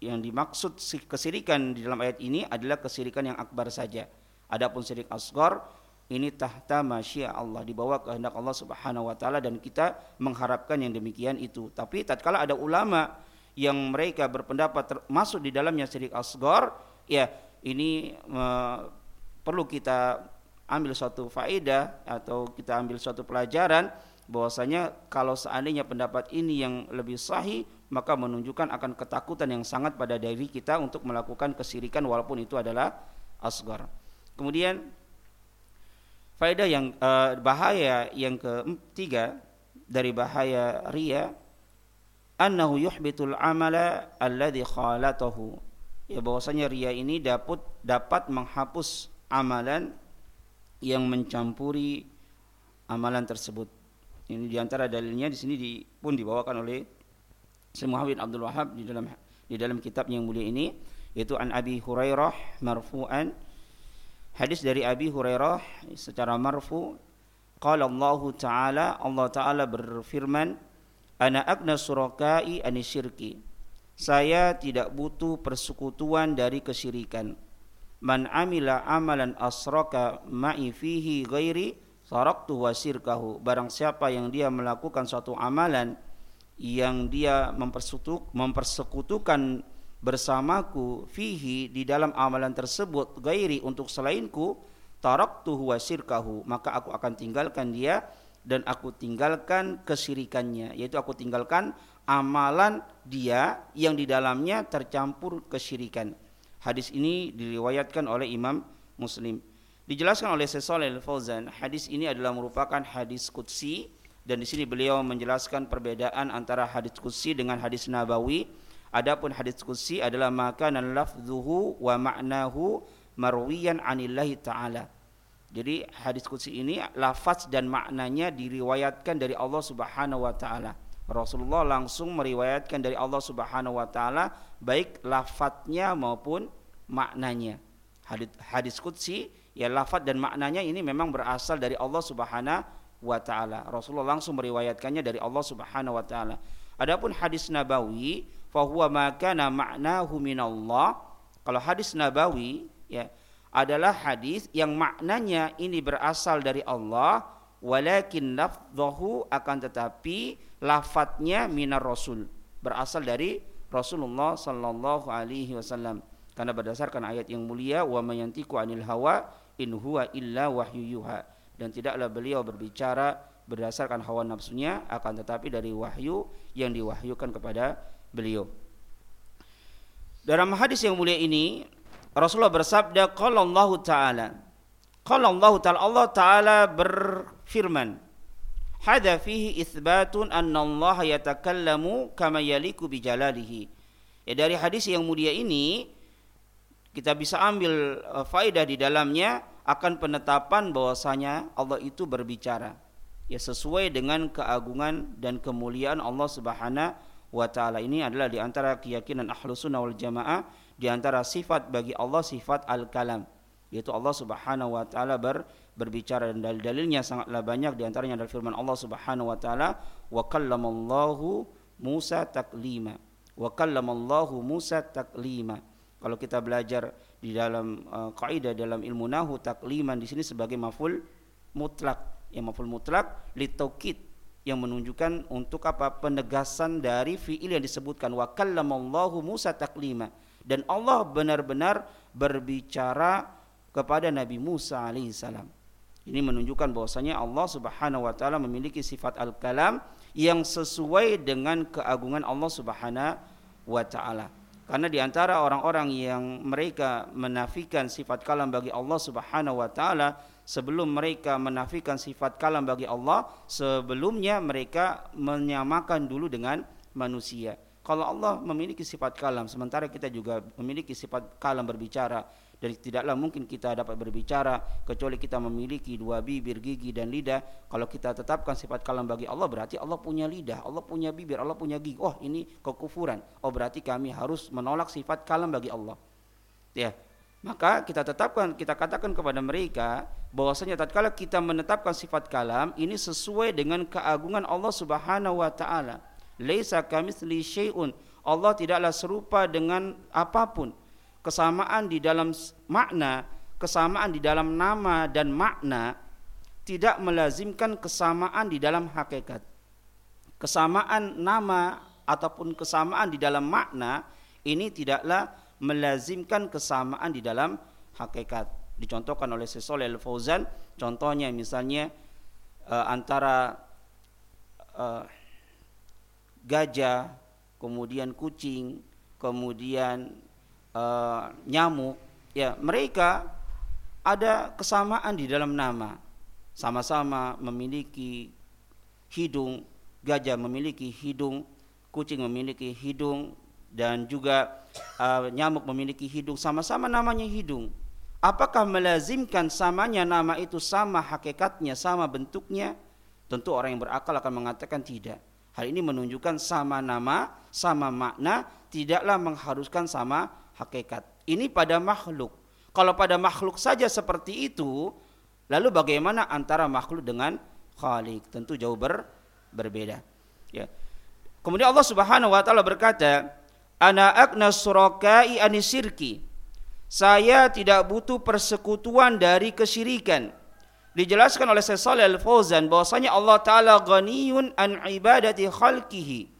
yang dimaksud kesirikan di dalam ayat ini adalah kesirikan yang akbar saja. Adapun syirik asgar ini tahta masya Allah dibawa kehendak Allah Subhanahu wa taala dan kita mengharapkan yang demikian itu. Tapi tatkala ada ulama yang mereka berpendapat masuk di dalamnya syirik asgar, ya ini perlu kita ambil suatu faedah atau kita ambil suatu pelajaran bahwasanya kalau seandainya pendapat ini yang lebih sahih maka menunjukkan akan ketakutan yang sangat pada diri kita untuk melakukan kesirikan walaupun itu adalah asgar. Kemudian faedah yang uh, bahaya yang ketiga dari bahaya ria annahu yuhbitul amala alladhi khalatahu. Ya bahwasanya ria ini dapat dapat menghapus amalan yang mencampuri amalan tersebut. Ini di antara dalilnya di sini di, pun dibawakan oleh Syekh Muhammad Abdul Wahab di dalam di dalam kitab yang mulia ini yaitu an Abi Hurairah marfu'an hadis dari Abi Hurairah secara marfu qala Allah taala Allah taala berfirman ana agna surakai anisyirki saya tidak butuh persekutuan dari kesyirikan. Man amila amalan asraka ma'i fihi ghairi saraktu wasirkahu barang siapa yang dia melakukan suatu amalan yang dia mempersekutukan bersamaku fihi di dalam amalan tersebut gairi untuk selainku taraktuhu wasirkahu maka aku akan tinggalkan dia dan aku tinggalkan kesirikannya yaitu aku tinggalkan amalan dia yang di dalamnya tercampur kesyirikan hadis ini diriwayatkan oleh Imam Muslim Dijelaskan oleh Syekh Al-Fauzan, hadis ini adalah merupakan hadis qudsi dan di sini beliau menjelaskan perbedaan antara hadis qudsi dengan hadis nabawi. Adapun hadis qudsi adalah makanan lafzuhu wa ma'nahu marwiyan anillahi taala. Jadi hadis qudsi ini lafaz dan maknanya diriwayatkan dari Allah Subhanahu wa taala. Rasulullah langsung meriwayatkan dari Allah Subhanahu wa taala baik lafadznya maupun maknanya. Hadis hadis ya lafaz dan maknanya ini memang berasal dari Allah Subhanahu wa taala. Rasulullah langsung meriwayatkannya dari Allah Subhanahu wa taala. Adapun hadis nabawi fahuwa makana ma'nahu minallah. Kalau hadis nabawi ya adalah hadis yang maknanya ini berasal dari Allah walakin lafdhahu akan tetapi lafadznya minar rasul berasal dari Rasulullah sallallahu alaihi wasallam karena berdasarkan ayat yang mulia wa mayantiku anil hawa in huwa illa wahyu yuha dan tidaklah beliau berbicara berdasarkan hawa nafsunya akan tetapi dari wahyu yang diwahyukan kepada beliau. Dalam hadis yang mulia ini Rasulullah bersabda qala Allah taala qala Allah taala Allah taala berfirman Hada fihi itsbatun anna Allah yatakallamu kama yaliku bi jalalihi. Ya dari hadis yang mulia ini kita bisa ambil uh, faedah di dalamnya akan penetapan bahwasanya Allah itu berbicara ya sesuai dengan keagungan dan kemuliaan Allah Subhanahu wa taala. Ini adalah di antara keyakinan Ahlus Sunnah wal Jamaah di antara sifat bagi Allah sifat al-kalam. Yaitu Allah Subhanahu wa taala ber, berbicara. Dan dalil-dalilnya sangatlah banyak di antaranya adalah firman Allah Subhanahu wa taala wa kallamallahu Musa taklima. Wa kallamallahu Musa taklima. Kalau kita belajar di dalam uh, kaidah dalam ilmu nahu takliman di sini sebagai maful mutlak. Yang maful mutlak litaukid yang menunjukkan untuk apa penegasan dari fiil yang disebutkan wa kallamallahu Musa taklima dan Allah benar-benar berbicara kepada Nabi Musa alaihissalam. Ini menunjukkan bahwasanya Allah Subhanahu wa taala memiliki sifat al-kalam yang sesuai dengan keagungan Allah Subhanahu wa taala. Karena di antara orang-orang yang mereka menafikan sifat kalam bagi Allah Subhanahu wa taala, sebelum mereka menafikan sifat kalam bagi Allah, sebelumnya mereka menyamakan dulu dengan manusia. Kalau Allah memiliki sifat kalam, sementara kita juga memiliki sifat kalam berbicara, dan tidaklah mungkin kita dapat berbicara kecuali kita memiliki dua bibir, gigi dan lidah. Kalau kita tetapkan sifat kalam bagi Allah berarti Allah punya lidah, Allah punya bibir, Allah punya gigi. Oh, ini kekufuran. Oh, berarti kami harus menolak sifat kalam bagi Allah. Ya. Maka kita tetapkan, kita katakan kepada mereka bahwasanya tatkala kita menetapkan sifat kalam ini sesuai dengan keagungan Allah Subhanahu wa taala. Laisa kamitsli syai'un. Allah tidaklah serupa dengan apa pun. Kesamaan di dalam makna, kesamaan di dalam nama dan makna tidak melazimkan kesamaan di dalam hakikat. Kesamaan nama ataupun kesamaan di dalam makna ini tidaklah melazimkan kesamaan di dalam hakikat. Dicontohkan oleh Syekh Al-Fauzan, contohnya misalnya uh, antara uh, gajah, kemudian kucing, kemudian uh, nyamuk, ya mereka ada kesamaan di dalam nama. Sama-sama memiliki hidung, gajah memiliki hidung, kucing memiliki hidung dan juga uh, nyamuk memiliki hidung, sama-sama namanya hidung. Apakah melazimkan samanya nama itu sama hakikatnya, sama bentuknya? Tentu orang yang berakal akan mengatakan tidak. Hal ini menunjukkan sama nama, sama makna, tidaklah mengharuskan sama hakikat. Ini pada makhluk. Kalau pada makhluk saja seperti itu, lalu bagaimana antara makhluk dengan khalik? Tentu jauh ber, berbeda. Ya. Kemudian Allah Subhanahu wa taala berkata, "Ana akna surakai anisirki." Saya tidak butuh persekutuan dari kesyirikan dijelaskan oleh Syekh Shalih Al-Fauzan bahwasanya Allah taala ghaniyun an ibadati khalqihi.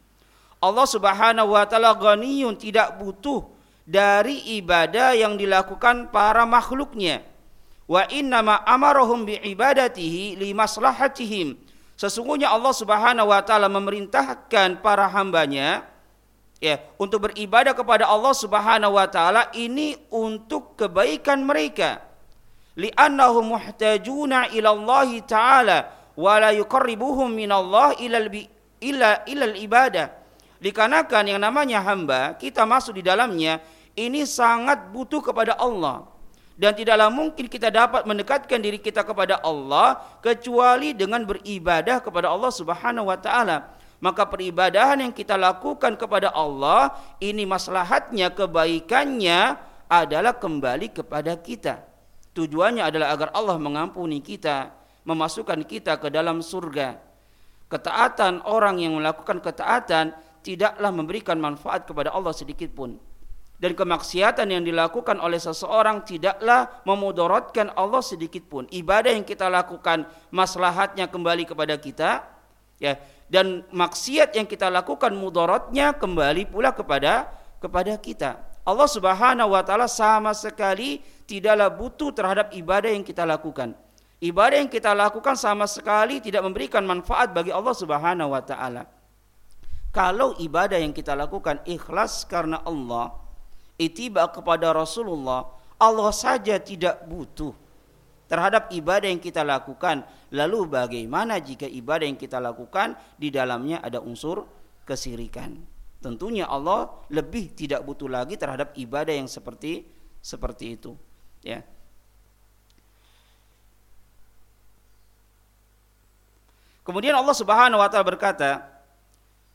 Allah Subhanahu wa taala ghaniyun tidak butuh dari ibadah yang dilakukan para makhluknya. Wa inna ma amarahum bi ibadatihi li maslahatihim. Sesungguhnya Allah Subhanahu wa taala memerintahkan para hambanya ya untuk beribadah kepada Allah Subhanahu wa taala ini untuk kebaikan mereka. Li'annahum muhtajuna ila Allah taala wa la yuqarribuhum min Allah ila ila ila ibadah. Dikarenakan yang namanya hamba kita masuk di dalamnya ini sangat butuh kepada Allah. Dan tidaklah mungkin kita dapat mendekatkan diri kita kepada Allah kecuali dengan beribadah kepada Allah Subhanahu wa taala maka peribadahan yang kita lakukan kepada Allah ini maslahatnya kebaikannya adalah kembali kepada kita Tujuannya adalah agar Allah mengampuni kita, memasukkan kita ke dalam surga. Ketaatan orang yang melakukan ketaatan tidaklah memberikan manfaat kepada Allah sedikit pun. Dan kemaksiatan yang dilakukan oleh seseorang tidaklah memudaratkan Allah sedikit pun. Ibadah yang kita lakukan maslahatnya kembali kepada kita, ya. Dan maksiat yang kita lakukan mudaratnya kembali pula kepada kepada kita. Allah Subhanahu wa taala sama sekali tidaklah butuh terhadap ibadah yang kita lakukan. Ibadah yang kita lakukan sama sekali tidak memberikan manfaat bagi Allah Subhanahu wa taala. Kalau ibadah yang kita lakukan ikhlas karena Allah, itiba kepada Rasulullah, Allah saja tidak butuh terhadap ibadah yang kita lakukan. Lalu bagaimana jika ibadah yang kita lakukan di dalamnya ada unsur kesirikan? tentunya Allah lebih tidak butuh lagi terhadap ibadah yang seperti seperti itu ya Kemudian Allah Subhanahu wa taala berkata,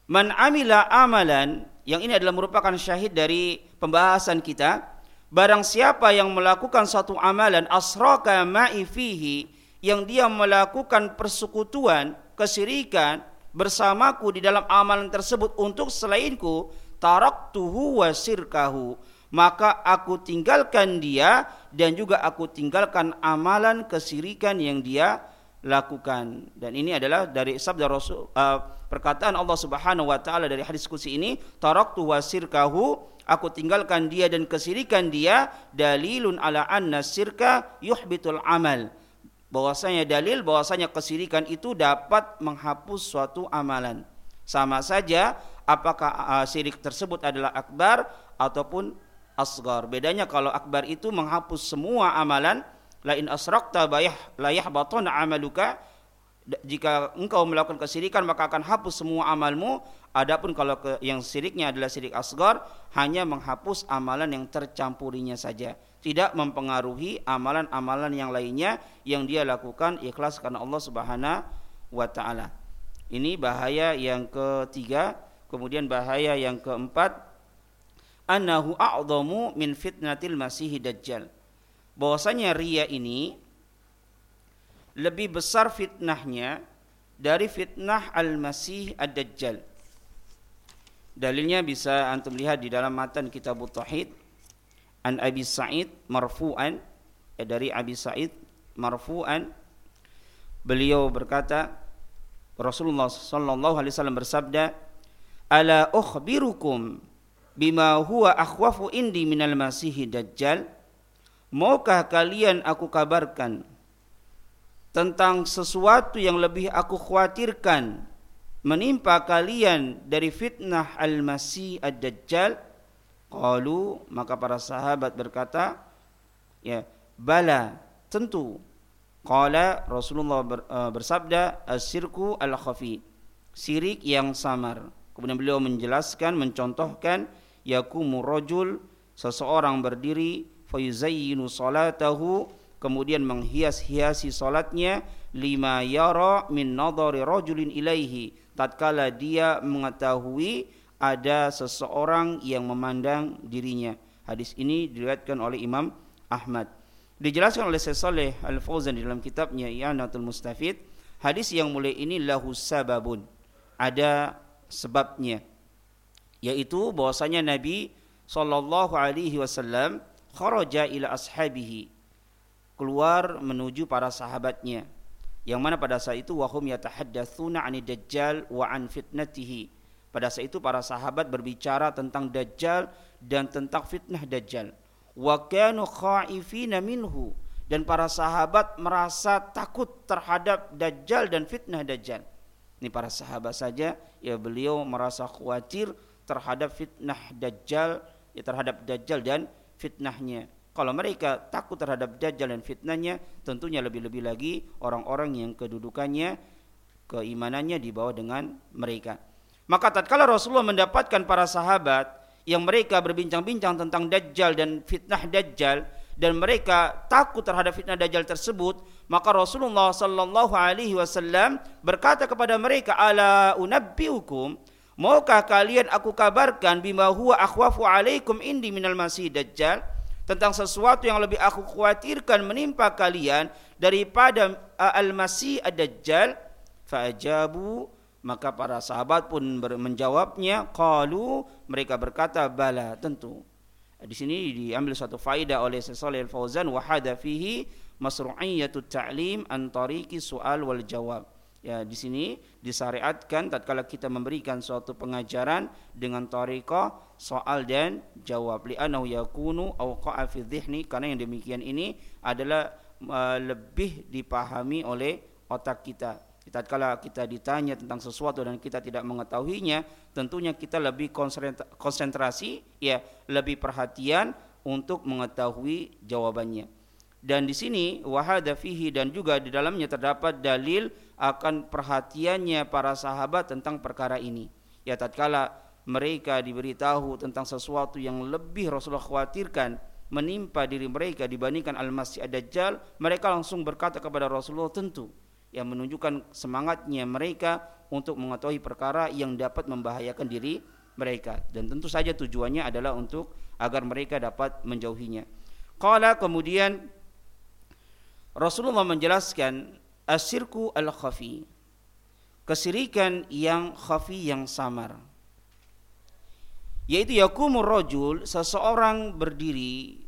"Man amila amalan" yang ini adalah merupakan syahid dari pembahasan kita, barang siapa yang melakukan satu amalan asraka ma'i fihi yang dia melakukan persekutuan, kesyirikan bersamaku di dalam amalan tersebut untuk selainku taraktuhu wa sirkahu. Maka aku tinggalkan dia dan juga aku tinggalkan amalan kesirikan yang dia lakukan. Dan ini adalah dari sabda Rasul uh, perkataan Allah Subhanahu wa taala dari hadis kursi ini taraktu wasirkahu aku tinggalkan dia dan kesirikan dia dalilun ala anna sirka yuhbitul amal bahwasanya dalil bahwasanya kesirikan itu dapat menghapus suatu amalan. Sama saja apakah uh, sirik tersebut adalah akbar ataupun asgar. Bedanya kalau akbar itu menghapus semua amalan, lain asrakta bayah layah baton amaluka jika engkau melakukan kesirikan maka akan hapus semua amalmu adapun kalau ke, yang siriknya adalah sirik asgar hanya menghapus amalan yang tercampurinya saja tidak mempengaruhi amalan-amalan yang lainnya yang dia lakukan ikhlas karena Allah Subhanahu wa taala. Ini bahaya yang ketiga, kemudian bahaya yang keempat annahu a'dhamu min fitnatil masih dajjal. Bahwasanya ria ini lebih besar fitnahnya dari fitnah al-masih ad-dajjal. Dalilnya bisa antum lihat di dalam matan kitab Tauhid an Abi Sa'id marfu'an eh, dari Abi Sa'id marfu'an beliau berkata Rasulullah sallallahu alaihi wasallam bersabda ala ukhbirukum bima huwa akhwafu indi minal masihi dajjal? Maukah kalian aku kabarkan tentang sesuatu yang lebih aku khawatirkan menimpa kalian dari fitnah al-masih ad-dajjal qalu maka para sahabat berkata ya bala tentu. Qala Rasulullah uh, bersabda asyirku al-khafi sirik yang samar. Kemudian beliau menjelaskan mencontohkan yakumu rajul seseorang berdiri fayuzayyinu salatahu kemudian menghias-hiasi salatnya lima yara min nadhari rajulin ilaihi tatkala dia mengetahui ada seseorang yang memandang dirinya. Hadis ini diriwayatkan oleh Imam Ahmad. Dijelaskan oleh Syekh Saleh Al-Fauzan dalam kitabnya I'anatul Mustafid, hadis yang mulai ini lahu sababun. Ada sebabnya. Yaitu bahwasanya Nabi sallallahu alaihi wasallam kharaja ila ashabihi keluar menuju para sahabatnya yang mana pada saat itu wahum yatahaddatsuna 'ani dajjal wa an fitnatihi. Pada saat itu para sahabat berbicara tentang dajjal dan tentang fitnah dajjal. Wa kanu khaifina minhu. Dan para sahabat merasa takut terhadap dajjal dan fitnah dajjal. Ini para sahabat saja ya beliau merasa khawatir terhadap fitnah dajjal ya terhadap dajjal dan fitnahnya kalau mereka takut terhadap dajjal dan fitnahnya, tentunya lebih-lebih lagi orang-orang yang kedudukannya, keimanannya di bawah dengan mereka. Maka tatkala Rasulullah mendapatkan para sahabat yang mereka berbincang-bincang tentang dajjal dan fitnah dajjal dan mereka takut terhadap fitnah dajjal tersebut, maka Rasulullah sallallahu alaihi wasallam berkata kepada mereka, "Ala unabbiukum Maukah kalian aku kabarkan bima huwa akhwafu alaikum indi minal masih dajjal? Tentang sesuatu yang lebih aku khawatirkan menimpa kalian daripada uh, al-masih ad-dajjal fa'ajabu. Maka para sahabat pun menjawabnya qalu mereka berkata bala tentu. Di sini diambil satu faedah oleh Syekh Al-Fauzan wa hada fihi masru'iyatu ta'lim an tariqi su'al wal jawab. Ya, di sini disyariatkan tatkala kita memberikan suatu pengajaran dengan tariqah soal dan jawab li'annahu yakunu awqa'a fi dhihni karena yang demikian ini adalah uh, lebih dipahami oleh otak kita. Tatkala kita ditanya tentang sesuatu dan kita tidak mengetahuinya, tentunya kita lebih konsentrasi ya, lebih perhatian untuk mengetahui jawabannya. Dan di sini wahada fihi dan juga di dalamnya terdapat dalil akan perhatiannya para sahabat tentang perkara ini. Ya tatkala mereka diberitahu tentang sesuatu yang lebih Rasulullah khawatirkan menimpa diri mereka dibandingkan Al-Masih Ad-Dajjal, mereka langsung berkata kepada Rasulullah tentu yang menunjukkan semangatnya mereka untuk mengetahui perkara yang dapat membahayakan diri mereka dan tentu saja tujuannya adalah untuk agar mereka dapat menjauhinya. Qala kemudian Rasulullah menjelaskan asyirku al-khafi. Kesirikan yang khafi yang samar. Yaitu yakumur rajul seseorang berdiri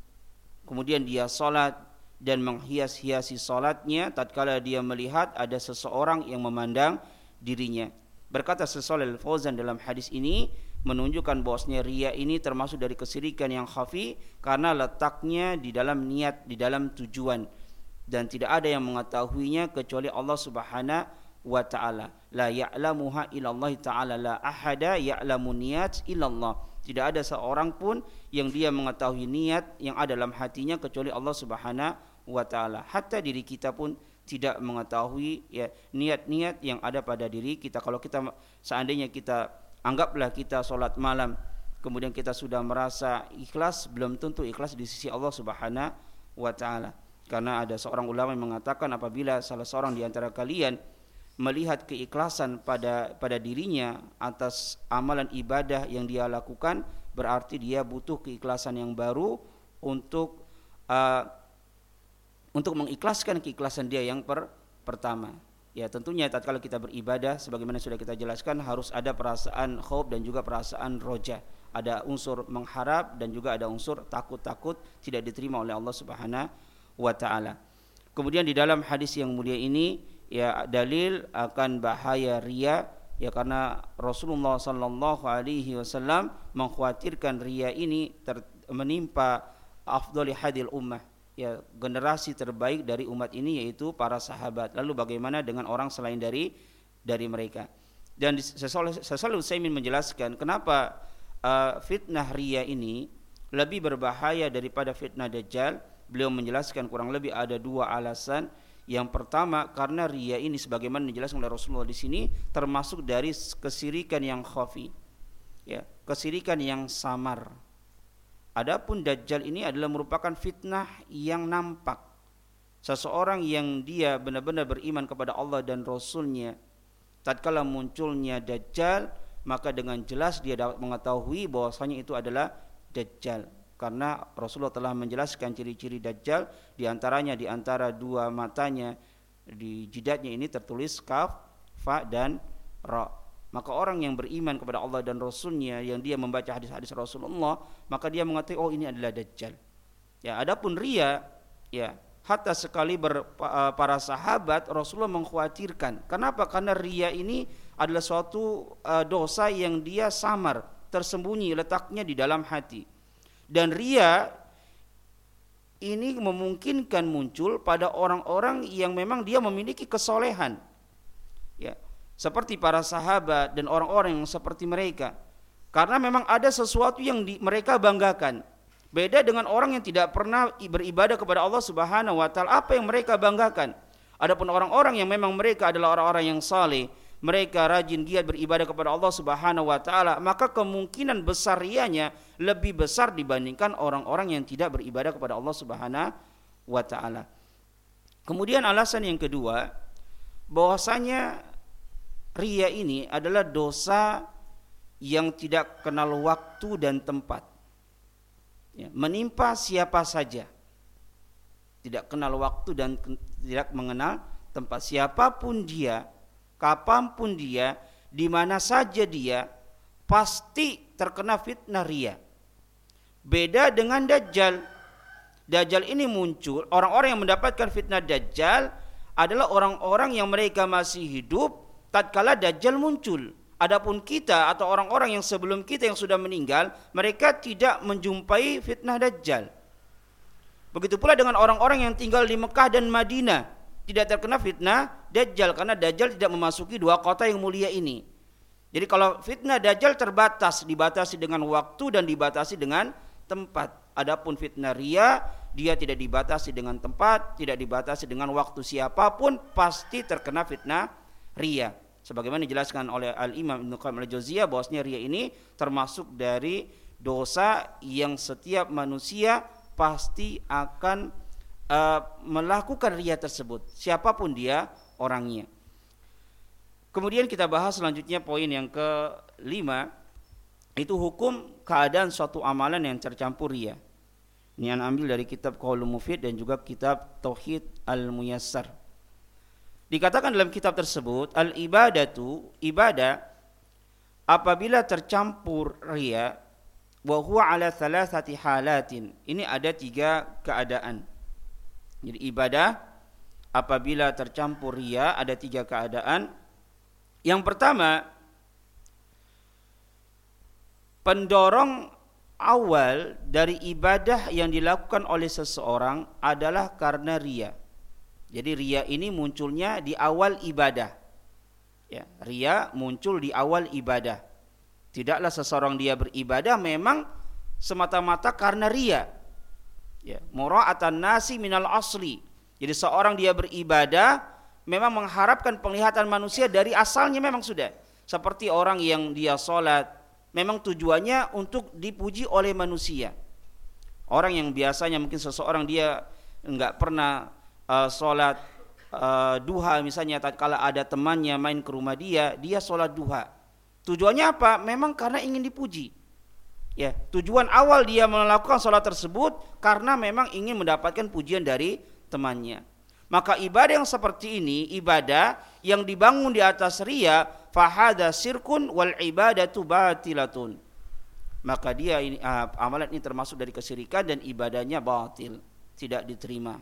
kemudian dia salat dan menghias-hiasi salatnya tatkala dia melihat ada seseorang yang memandang dirinya. Berkata Sesoleh Fauzan dalam hadis ini menunjukkan bahwasanya ria ini termasuk dari kesirikan yang khafi karena letaknya di dalam niat, di dalam tujuan dan tidak ada yang mengetahuinya kecuali Allah Subhanahu wa taala. La ya'lamuha illallah taala la ahada ya'lamu niyat illallah. Tidak ada seorang pun yang dia mengetahui niat yang ada dalam hatinya kecuali Allah Subhanahu wa taala. Hatta diri kita pun tidak mengetahui ya niat-niat yang ada pada diri kita. Kalau kita seandainya kita anggaplah kita sholat malam kemudian kita sudah merasa ikhlas belum tentu ikhlas di sisi Allah Subhanahu wa taala karena ada seorang ulama yang mengatakan apabila salah seorang di antara kalian melihat keikhlasan pada pada dirinya atas amalan ibadah yang dia lakukan berarti dia butuh keikhlasan yang baru untuk uh, untuk mengikhlaskan keikhlasan dia yang per, pertama Ya tentunya tatkala kita beribadah sebagaimana sudah kita jelaskan harus ada perasaan khauf dan juga perasaan roja. Ada unsur mengharap dan juga ada unsur takut-takut tidak diterima oleh Allah Subhanahu wa taala. Kemudian di dalam hadis yang mulia ini ya dalil akan bahaya ria ya karena Rasulullah sallallahu alaihi wasallam mengkhawatirkan ria ini ter, menimpa afdali hadil ummah ya generasi terbaik dari umat ini yaitu para sahabat. Lalu bagaimana dengan orang selain dari dari mereka? Dan Syaikh Utsaimin menjelaskan kenapa uh, fitnah ria ini lebih berbahaya daripada fitnah dajjal. Beliau menjelaskan kurang lebih ada dua alasan. Yang pertama karena ria ini sebagaimana dijelaskan oleh Rasulullah di sini termasuk dari kesirikan yang khafi. Ya, kesirikan yang samar Adapun Dajjal ini adalah merupakan fitnah yang nampak. Seseorang yang dia benar-benar beriman kepada Allah dan Rasulnya. Tatkala munculnya Dajjal, maka dengan jelas dia dapat mengetahui bahwasanya itu adalah Dajjal. Karena Rasulullah telah menjelaskan ciri-ciri Dajjal, di antaranya di antara dua matanya, di jidatnya ini tertulis kaf, fa, dan ra. Maka orang yang beriman kepada Allah dan Rasulnya yang dia membaca hadis-hadis Rasulullah maka dia mengatakan oh ini adalah dajjal. Ya adapun ria ya hatta sekali ber, eh, para sahabat Rasulullah mengkhawatirkan. Kenapa? Karena ria ini adalah suatu uh, dosa yang dia samar tersembunyi letaknya di dalam hati dan ria ini memungkinkan muncul pada orang-orang yang memang dia memiliki kesolehan ya seperti para sahabat dan orang-orang yang seperti mereka. Karena memang ada sesuatu yang di, mereka banggakan. Beda dengan orang yang tidak pernah beribadah kepada Allah Subhanahu wa taala, apa yang mereka banggakan? Adapun orang-orang yang memang mereka adalah orang-orang yang saleh, mereka rajin giat beribadah kepada Allah Subhanahu wa taala, maka kemungkinan besar rianya lebih besar dibandingkan orang-orang yang tidak beribadah kepada Allah Subhanahu wa taala. Kemudian alasan yang kedua, bahwasanya ria ini adalah dosa yang tidak kenal waktu dan tempat. Ya, menimpa siapa saja. Tidak kenal waktu dan tidak mengenal tempat. Siapa pun dia, kapan pun dia, di mana saja dia, pasti terkena fitnah ria. Beda dengan Dajjal. Dajjal ini muncul, orang-orang yang mendapatkan fitnah Dajjal adalah orang-orang yang mereka masih hidup tatkala dajjal muncul. Adapun kita atau orang-orang yang sebelum kita yang sudah meninggal, mereka tidak menjumpai fitnah dajjal. Begitu pula dengan orang-orang yang tinggal di Mekah dan Madinah, tidak terkena fitnah dajjal karena dajjal tidak memasuki dua kota yang mulia ini. Jadi kalau fitnah dajjal terbatas, dibatasi dengan waktu dan dibatasi dengan tempat. Adapun fitnah ria, dia tidak dibatasi dengan tempat, tidak dibatasi dengan waktu siapa pun pasti terkena fitnah ria sebagaimana dijelaskan oleh Al Imam Ibnu Qayyim Al-Jauziyah bahwasanya riya ini termasuk dari dosa yang setiap manusia pasti akan uh, melakukan riya tersebut siapa pun dia orangnya. Kemudian kita bahas selanjutnya poin yang kelima itu hukum keadaan suatu amalan yang tercampur riya. Ini yang ambil dari kitab Qaulul Mufid dan juga kitab Tauhid Al-Muyassar. Dikatakan dalam kitab tersebut al ibadatu ibadah apabila tercampur ria wa huwa ala thalathati halatin. Ini ada tiga keadaan. Jadi ibadah apabila tercampur ria ada tiga keadaan. Yang pertama pendorong awal dari ibadah yang dilakukan oleh seseorang adalah karena ria. Jadi ria ini munculnya di awal ibadah. Ya, ria muncul di awal ibadah. Tidaklah seseorang dia beribadah memang semata-mata karena ria. Ya, mura'atan nasi minal asli. Jadi seorang dia beribadah memang mengharapkan penglihatan manusia dari asalnya memang sudah. Seperti orang yang dia sholat, memang tujuannya untuk dipuji oleh manusia. Orang yang biasanya mungkin seseorang dia enggak pernah uh, sholat uh, duha misalnya tatkala ada temannya main ke rumah dia, dia sholat duha. Tujuannya apa? Memang karena ingin dipuji. Ya, tujuan awal dia melakukan sholat tersebut karena memang ingin mendapatkan pujian dari temannya. Maka ibadah yang seperti ini, ibadah yang dibangun di atas ria, fahada sirkun wal ibadatu batilatun. Maka dia ini uh, amalan ini termasuk dari kesirikan dan ibadahnya batil, tidak diterima.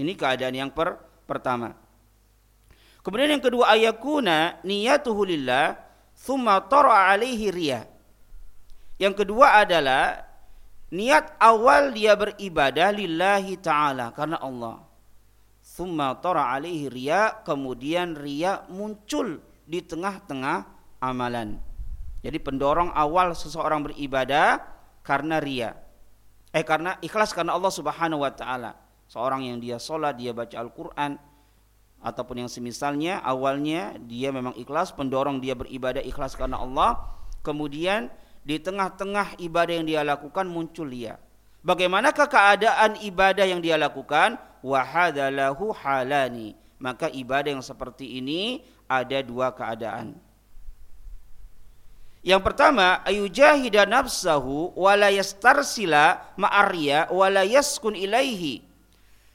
Ini keadaan yang per pertama. Kemudian yang kedua ayakuna niyatuhu lillah thumma tara alaihi riya. Yang kedua adalah Niat awal dia beribadah lillahi ta'ala karena Allah. Thumma tara alaihi riya, kemudian riya muncul di tengah-tengah amalan. Jadi pendorong awal seseorang beribadah karena riya. Eh karena ikhlas karena Allah Subhanahu wa taala. Seorang yang dia sholat, dia baca Al-Qur'an ataupun yang semisalnya awalnya dia memang ikhlas, pendorong dia beribadah ikhlas karena Allah, kemudian di tengah-tengah ibadah yang dia lakukan muncul dia. Bagaimanakah keadaan ibadah yang dia lakukan? Wahadalahu halani. Maka ibadah yang seperti ini ada dua keadaan. Yang pertama, ayujahida nafsahu wala yastarsila ma'arya wala yaskun ilaihi.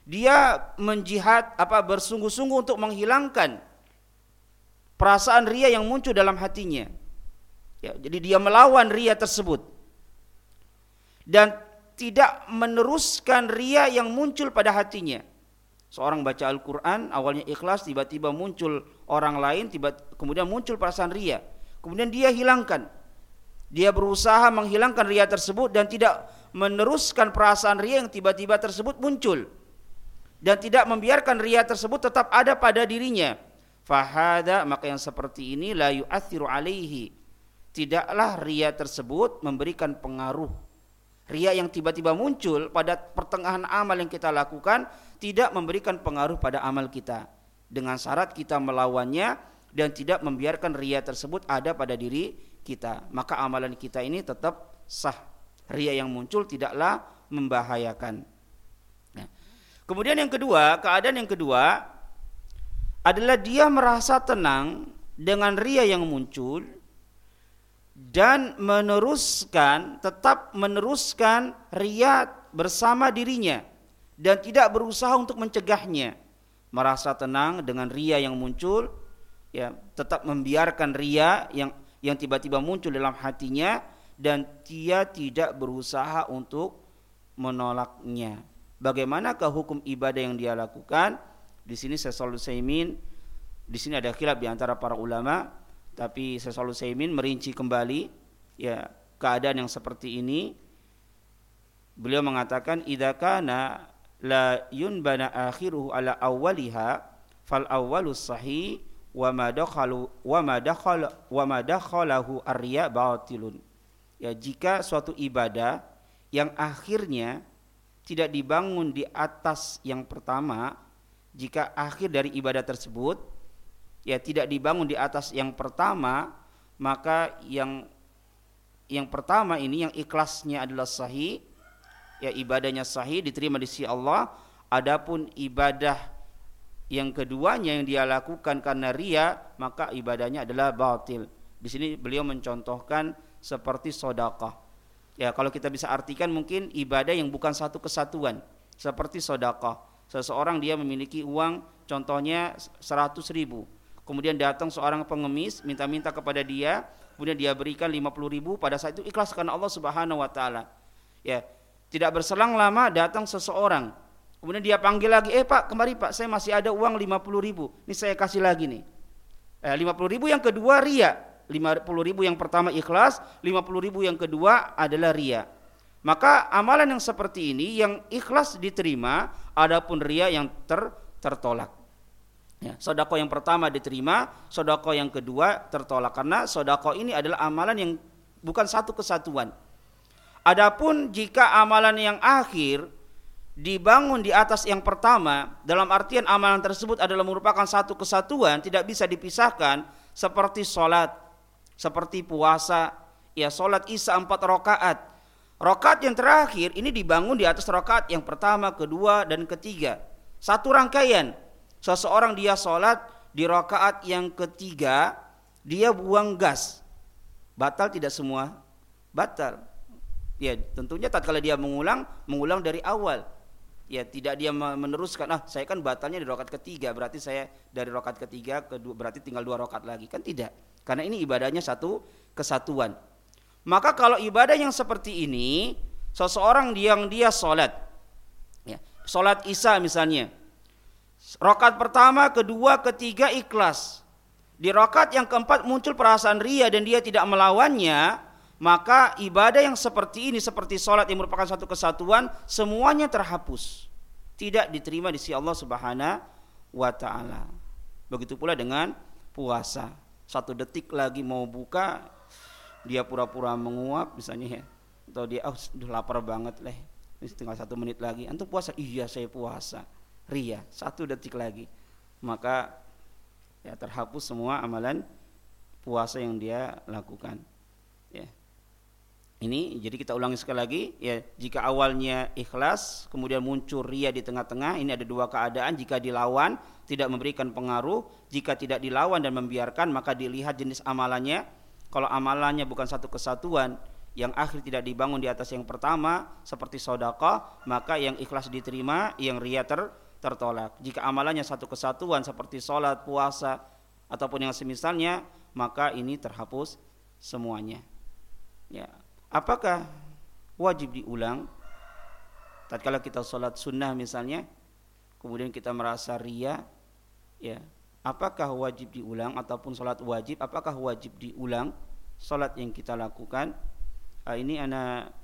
Dia menjihad apa bersungguh-sungguh untuk menghilangkan perasaan ria yang muncul dalam hatinya Ya, jadi dia melawan ria tersebut. Dan tidak meneruskan ria yang muncul pada hatinya. Seorang baca Al-Quran, awalnya ikhlas, tiba-tiba muncul orang lain, tiba kemudian muncul perasaan ria. Kemudian dia hilangkan. Dia berusaha menghilangkan ria tersebut dan tidak meneruskan perasaan ria yang tiba-tiba tersebut muncul. Dan tidak membiarkan ria tersebut tetap ada pada dirinya. Fahada maka yang seperti ini la yu'athiru alaihi tidaklah ria tersebut memberikan pengaruh. Ria yang tiba-tiba muncul pada pertengahan amal yang kita lakukan tidak memberikan pengaruh pada amal kita. Dengan syarat kita melawannya dan tidak membiarkan ria tersebut ada pada diri kita. Maka amalan kita ini tetap sah. Ria yang muncul tidaklah membahayakan. Nah. Kemudian yang kedua, keadaan yang kedua adalah dia merasa tenang dengan ria yang muncul dan meneruskan tetap meneruskan riat bersama dirinya dan tidak berusaha untuk mencegahnya. Merasa tenang dengan ria yang muncul ya tetap membiarkan ria yang yang tiba-tiba muncul dalam hatinya dan dia tidak berusaha untuk menolaknya. Bagaimanakah hukum ibadah yang dia lakukan? Di sini saya selalu di sini ada khilaf di antara para ulama tapi saya selalu Saimin merinci kembali ya keadaan yang seperti ini. Beliau mengatakan idza kana la yunbana akhiruhu ala awwaliha fal awwalus sahih wa ma dakhalu wa ma dakhal wa ma dakhalahu arya batilun. Ya jika suatu ibadah yang akhirnya tidak dibangun di atas yang pertama jika akhir dari ibadah tersebut ya tidak dibangun di atas yang pertama maka yang yang pertama ini yang ikhlasnya adalah sahih ya ibadahnya sahih diterima di sisi Allah. Adapun ibadah yang keduanya yang dia lakukan karena ria maka ibadahnya adalah batil. Di sini beliau mencontohkan seperti sodakah ya kalau kita bisa artikan mungkin ibadah yang bukan satu kesatuan seperti sodakah seseorang dia memiliki uang contohnya 100 ribu kemudian datang seorang pengemis minta-minta kepada dia, kemudian dia berikan 50 ribu pada saat itu ikhlas karena Allah Subhanahu wa taala. Ya, tidak berselang lama datang seseorang. Kemudian dia panggil lagi, "Eh Pak, kemari Pak, saya masih ada uang 50 ribu. Ini saya kasih lagi nih." Eh, 50 ribu yang kedua ria. 50 ribu yang pertama ikhlas, 50 ribu yang kedua adalah ria. Maka amalan yang seperti ini yang ikhlas diterima, adapun ria yang ter, tertolak. Ya, sodako yang pertama diterima, sodako yang kedua tertolak karena sodako ini adalah amalan yang bukan satu kesatuan. Adapun jika amalan yang akhir dibangun di atas yang pertama, dalam artian amalan tersebut adalah merupakan satu kesatuan, tidak bisa dipisahkan, seperti sholat, seperti puasa, ya sholat isya empat rakaat. Rakaat yang terakhir ini dibangun di atas rakaat yang pertama, kedua, dan ketiga. Satu rangkaian, seseorang dia sholat di rakaat yang ketiga dia buang gas batal tidak semua batal ya tentunya tatkala dia mengulang mengulang dari awal Ya tidak dia meneruskan, ah saya kan batalnya di rokat ketiga, berarti saya dari rokat ketiga kedua berarti tinggal dua rokat lagi. Kan tidak. Karena ini ibadahnya satu kesatuan. Maka kalau ibadah yang seperti ini, seseorang yang dia sholat, ya, sholat isya misalnya, rokat pertama, kedua, ketiga ikhlas. Di rokat yang keempat muncul perasaan ria dan dia tidak melawannya, maka ibadah yang seperti ini seperti sholat yang merupakan satu kesatuan semuanya terhapus. Tidak diterima di sisi Allah Subhanahu wa taala. Begitu pula dengan puasa. Satu detik lagi mau buka dia pura-pura menguap misalnya ya. Atau dia oh lapar banget leh. Tinggal satu menit lagi antum puasa? Iya saya puasa ria. Satu detik lagi. Maka ya terhapus semua amalan puasa yang dia lakukan. Ya. Ini jadi kita ulangi sekali lagi ya jika awalnya ikhlas kemudian muncul ria di tengah-tengah ini ada dua keadaan jika dilawan tidak memberikan pengaruh jika tidak dilawan dan membiarkan maka dilihat jenis amalannya. Kalau amalannya bukan satu kesatuan yang akhir tidak dibangun di atas yang pertama seperti sodako maka yang ikhlas diterima yang ria ter tertolak jika amalannya satu kesatuan seperti sholat puasa ataupun yang semisalnya maka ini terhapus semuanya ya Apakah wajib diulang? Tatkala kita sholat sunnah misalnya, kemudian kita merasa ria, ya, apakah wajib diulang ataupun sholat wajib? Apakah wajib diulang sholat yang kita lakukan? Nah, ini anak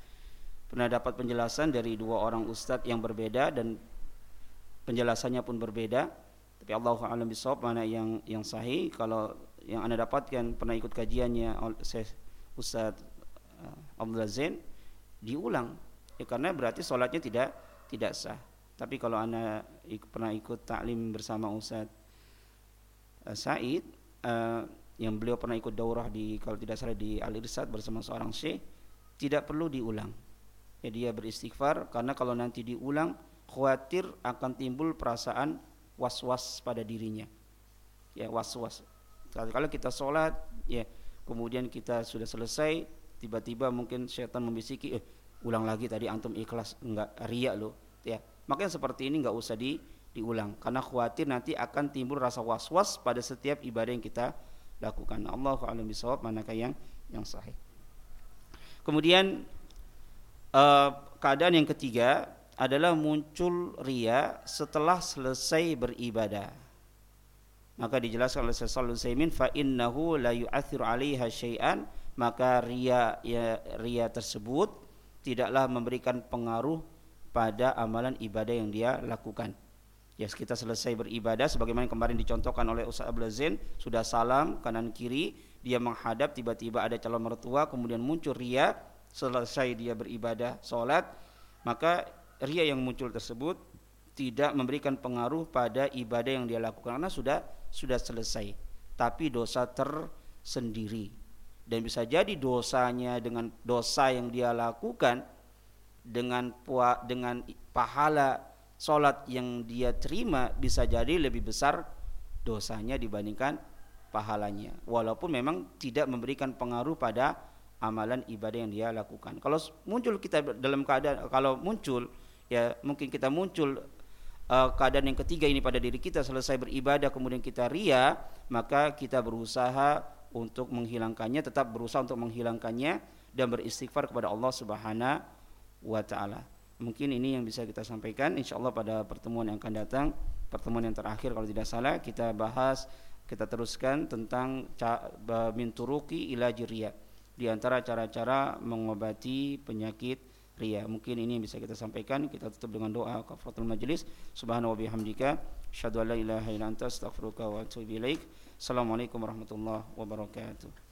pernah dapat penjelasan dari dua orang ustadz yang berbeda dan penjelasannya pun berbeda. Tapi Allah alam bisawab mana yang yang sahih. Kalau yang anda dapatkan pernah ikut kajiannya oleh Ustadz Abdullah Zain diulang ya karena berarti sholatnya tidak tidak sah tapi kalau anda pernah ikut taklim bersama Ustaz uh, Said uh, yang beliau pernah ikut daurah di kalau tidak salah di Al Irsad bersama seorang syekh tidak perlu diulang ya dia beristighfar karena kalau nanti diulang khawatir akan timbul perasaan was-was pada dirinya. Ya was-was. Kalau kita sholat ya kemudian kita sudah selesai tiba-tiba mungkin setan membisiki eh ulang lagi tadi antum ikhlas. Enggak ria lo ya makanya seperti ini enggak usah di diulang. Karena khawatir nanti akan timbul rasa was-was pada setiap ibadah yang kita lakukan. Allah alam bisawab manakah yang yang sahih. Kemudian uh, keadaan yang ketiga adalah muncul ria setelah selesai beribadah maka dijelaskan oleh Syekh Shalih fa innahu la yu'athiru 'alaiha syai'an maka ria ya, ria tersebut tidaklah memberikan pengaruh pada amalan ibadah yang dia lakukan. Ya kita selesai beribadah sebagaimana kemarin dicontohkan oleh Ustaz Abdul Zain sudah salam kanan kiri dia menghadap tiba-tiba ada calon mertua kemudian muncul ria selesai dia beribadah sholat maka ria yang muncul tersebut tidak memberikan pengaruh pada ibadah yang dia lakukan karena sudah sudah selesai. Tapi dosa tersendiri. Dan bisa jadi dosanya dengan dosa yang dia lakukan dengan pua, dengan pahala solat yang dia terima bisa jadi lebih besar dosanya dibandingkan pahalanya. Walaupun memang tidak memberikan pengaruh pada amalan ibadah yang dia lakukan. Kalau muncul kita dalam keadaan kalau muncul ya mungkin kita muncul uh, keadaan yang ketiga ini pada diri kita selesai beribadah kemudian kita ria maka kita berusaha untuk menghilangkannya tetap berusaha untuk menghilangkannya dan beristighfar kepada Allah Subhanahu wa taala. Mungkin ini yang bisa kita sampaikan insyaallah pada pertemuan yang akan datang, pertemuan yang terakhir kalau tidak salah kita bahas kita teruskan tentang min turuki ila ria. Di antara cara-cara mengobati penyakit ria. Mungkin ini yang bisa kita sampaikan. Kita tutup dengan doa kafaratul majlis. Subhanahu wa bihamdika, asyhadu an la ilaha illa anta astaghfiruka wa atubu ilaik. Assalamualaikum warahmatullahi wabarakatuh.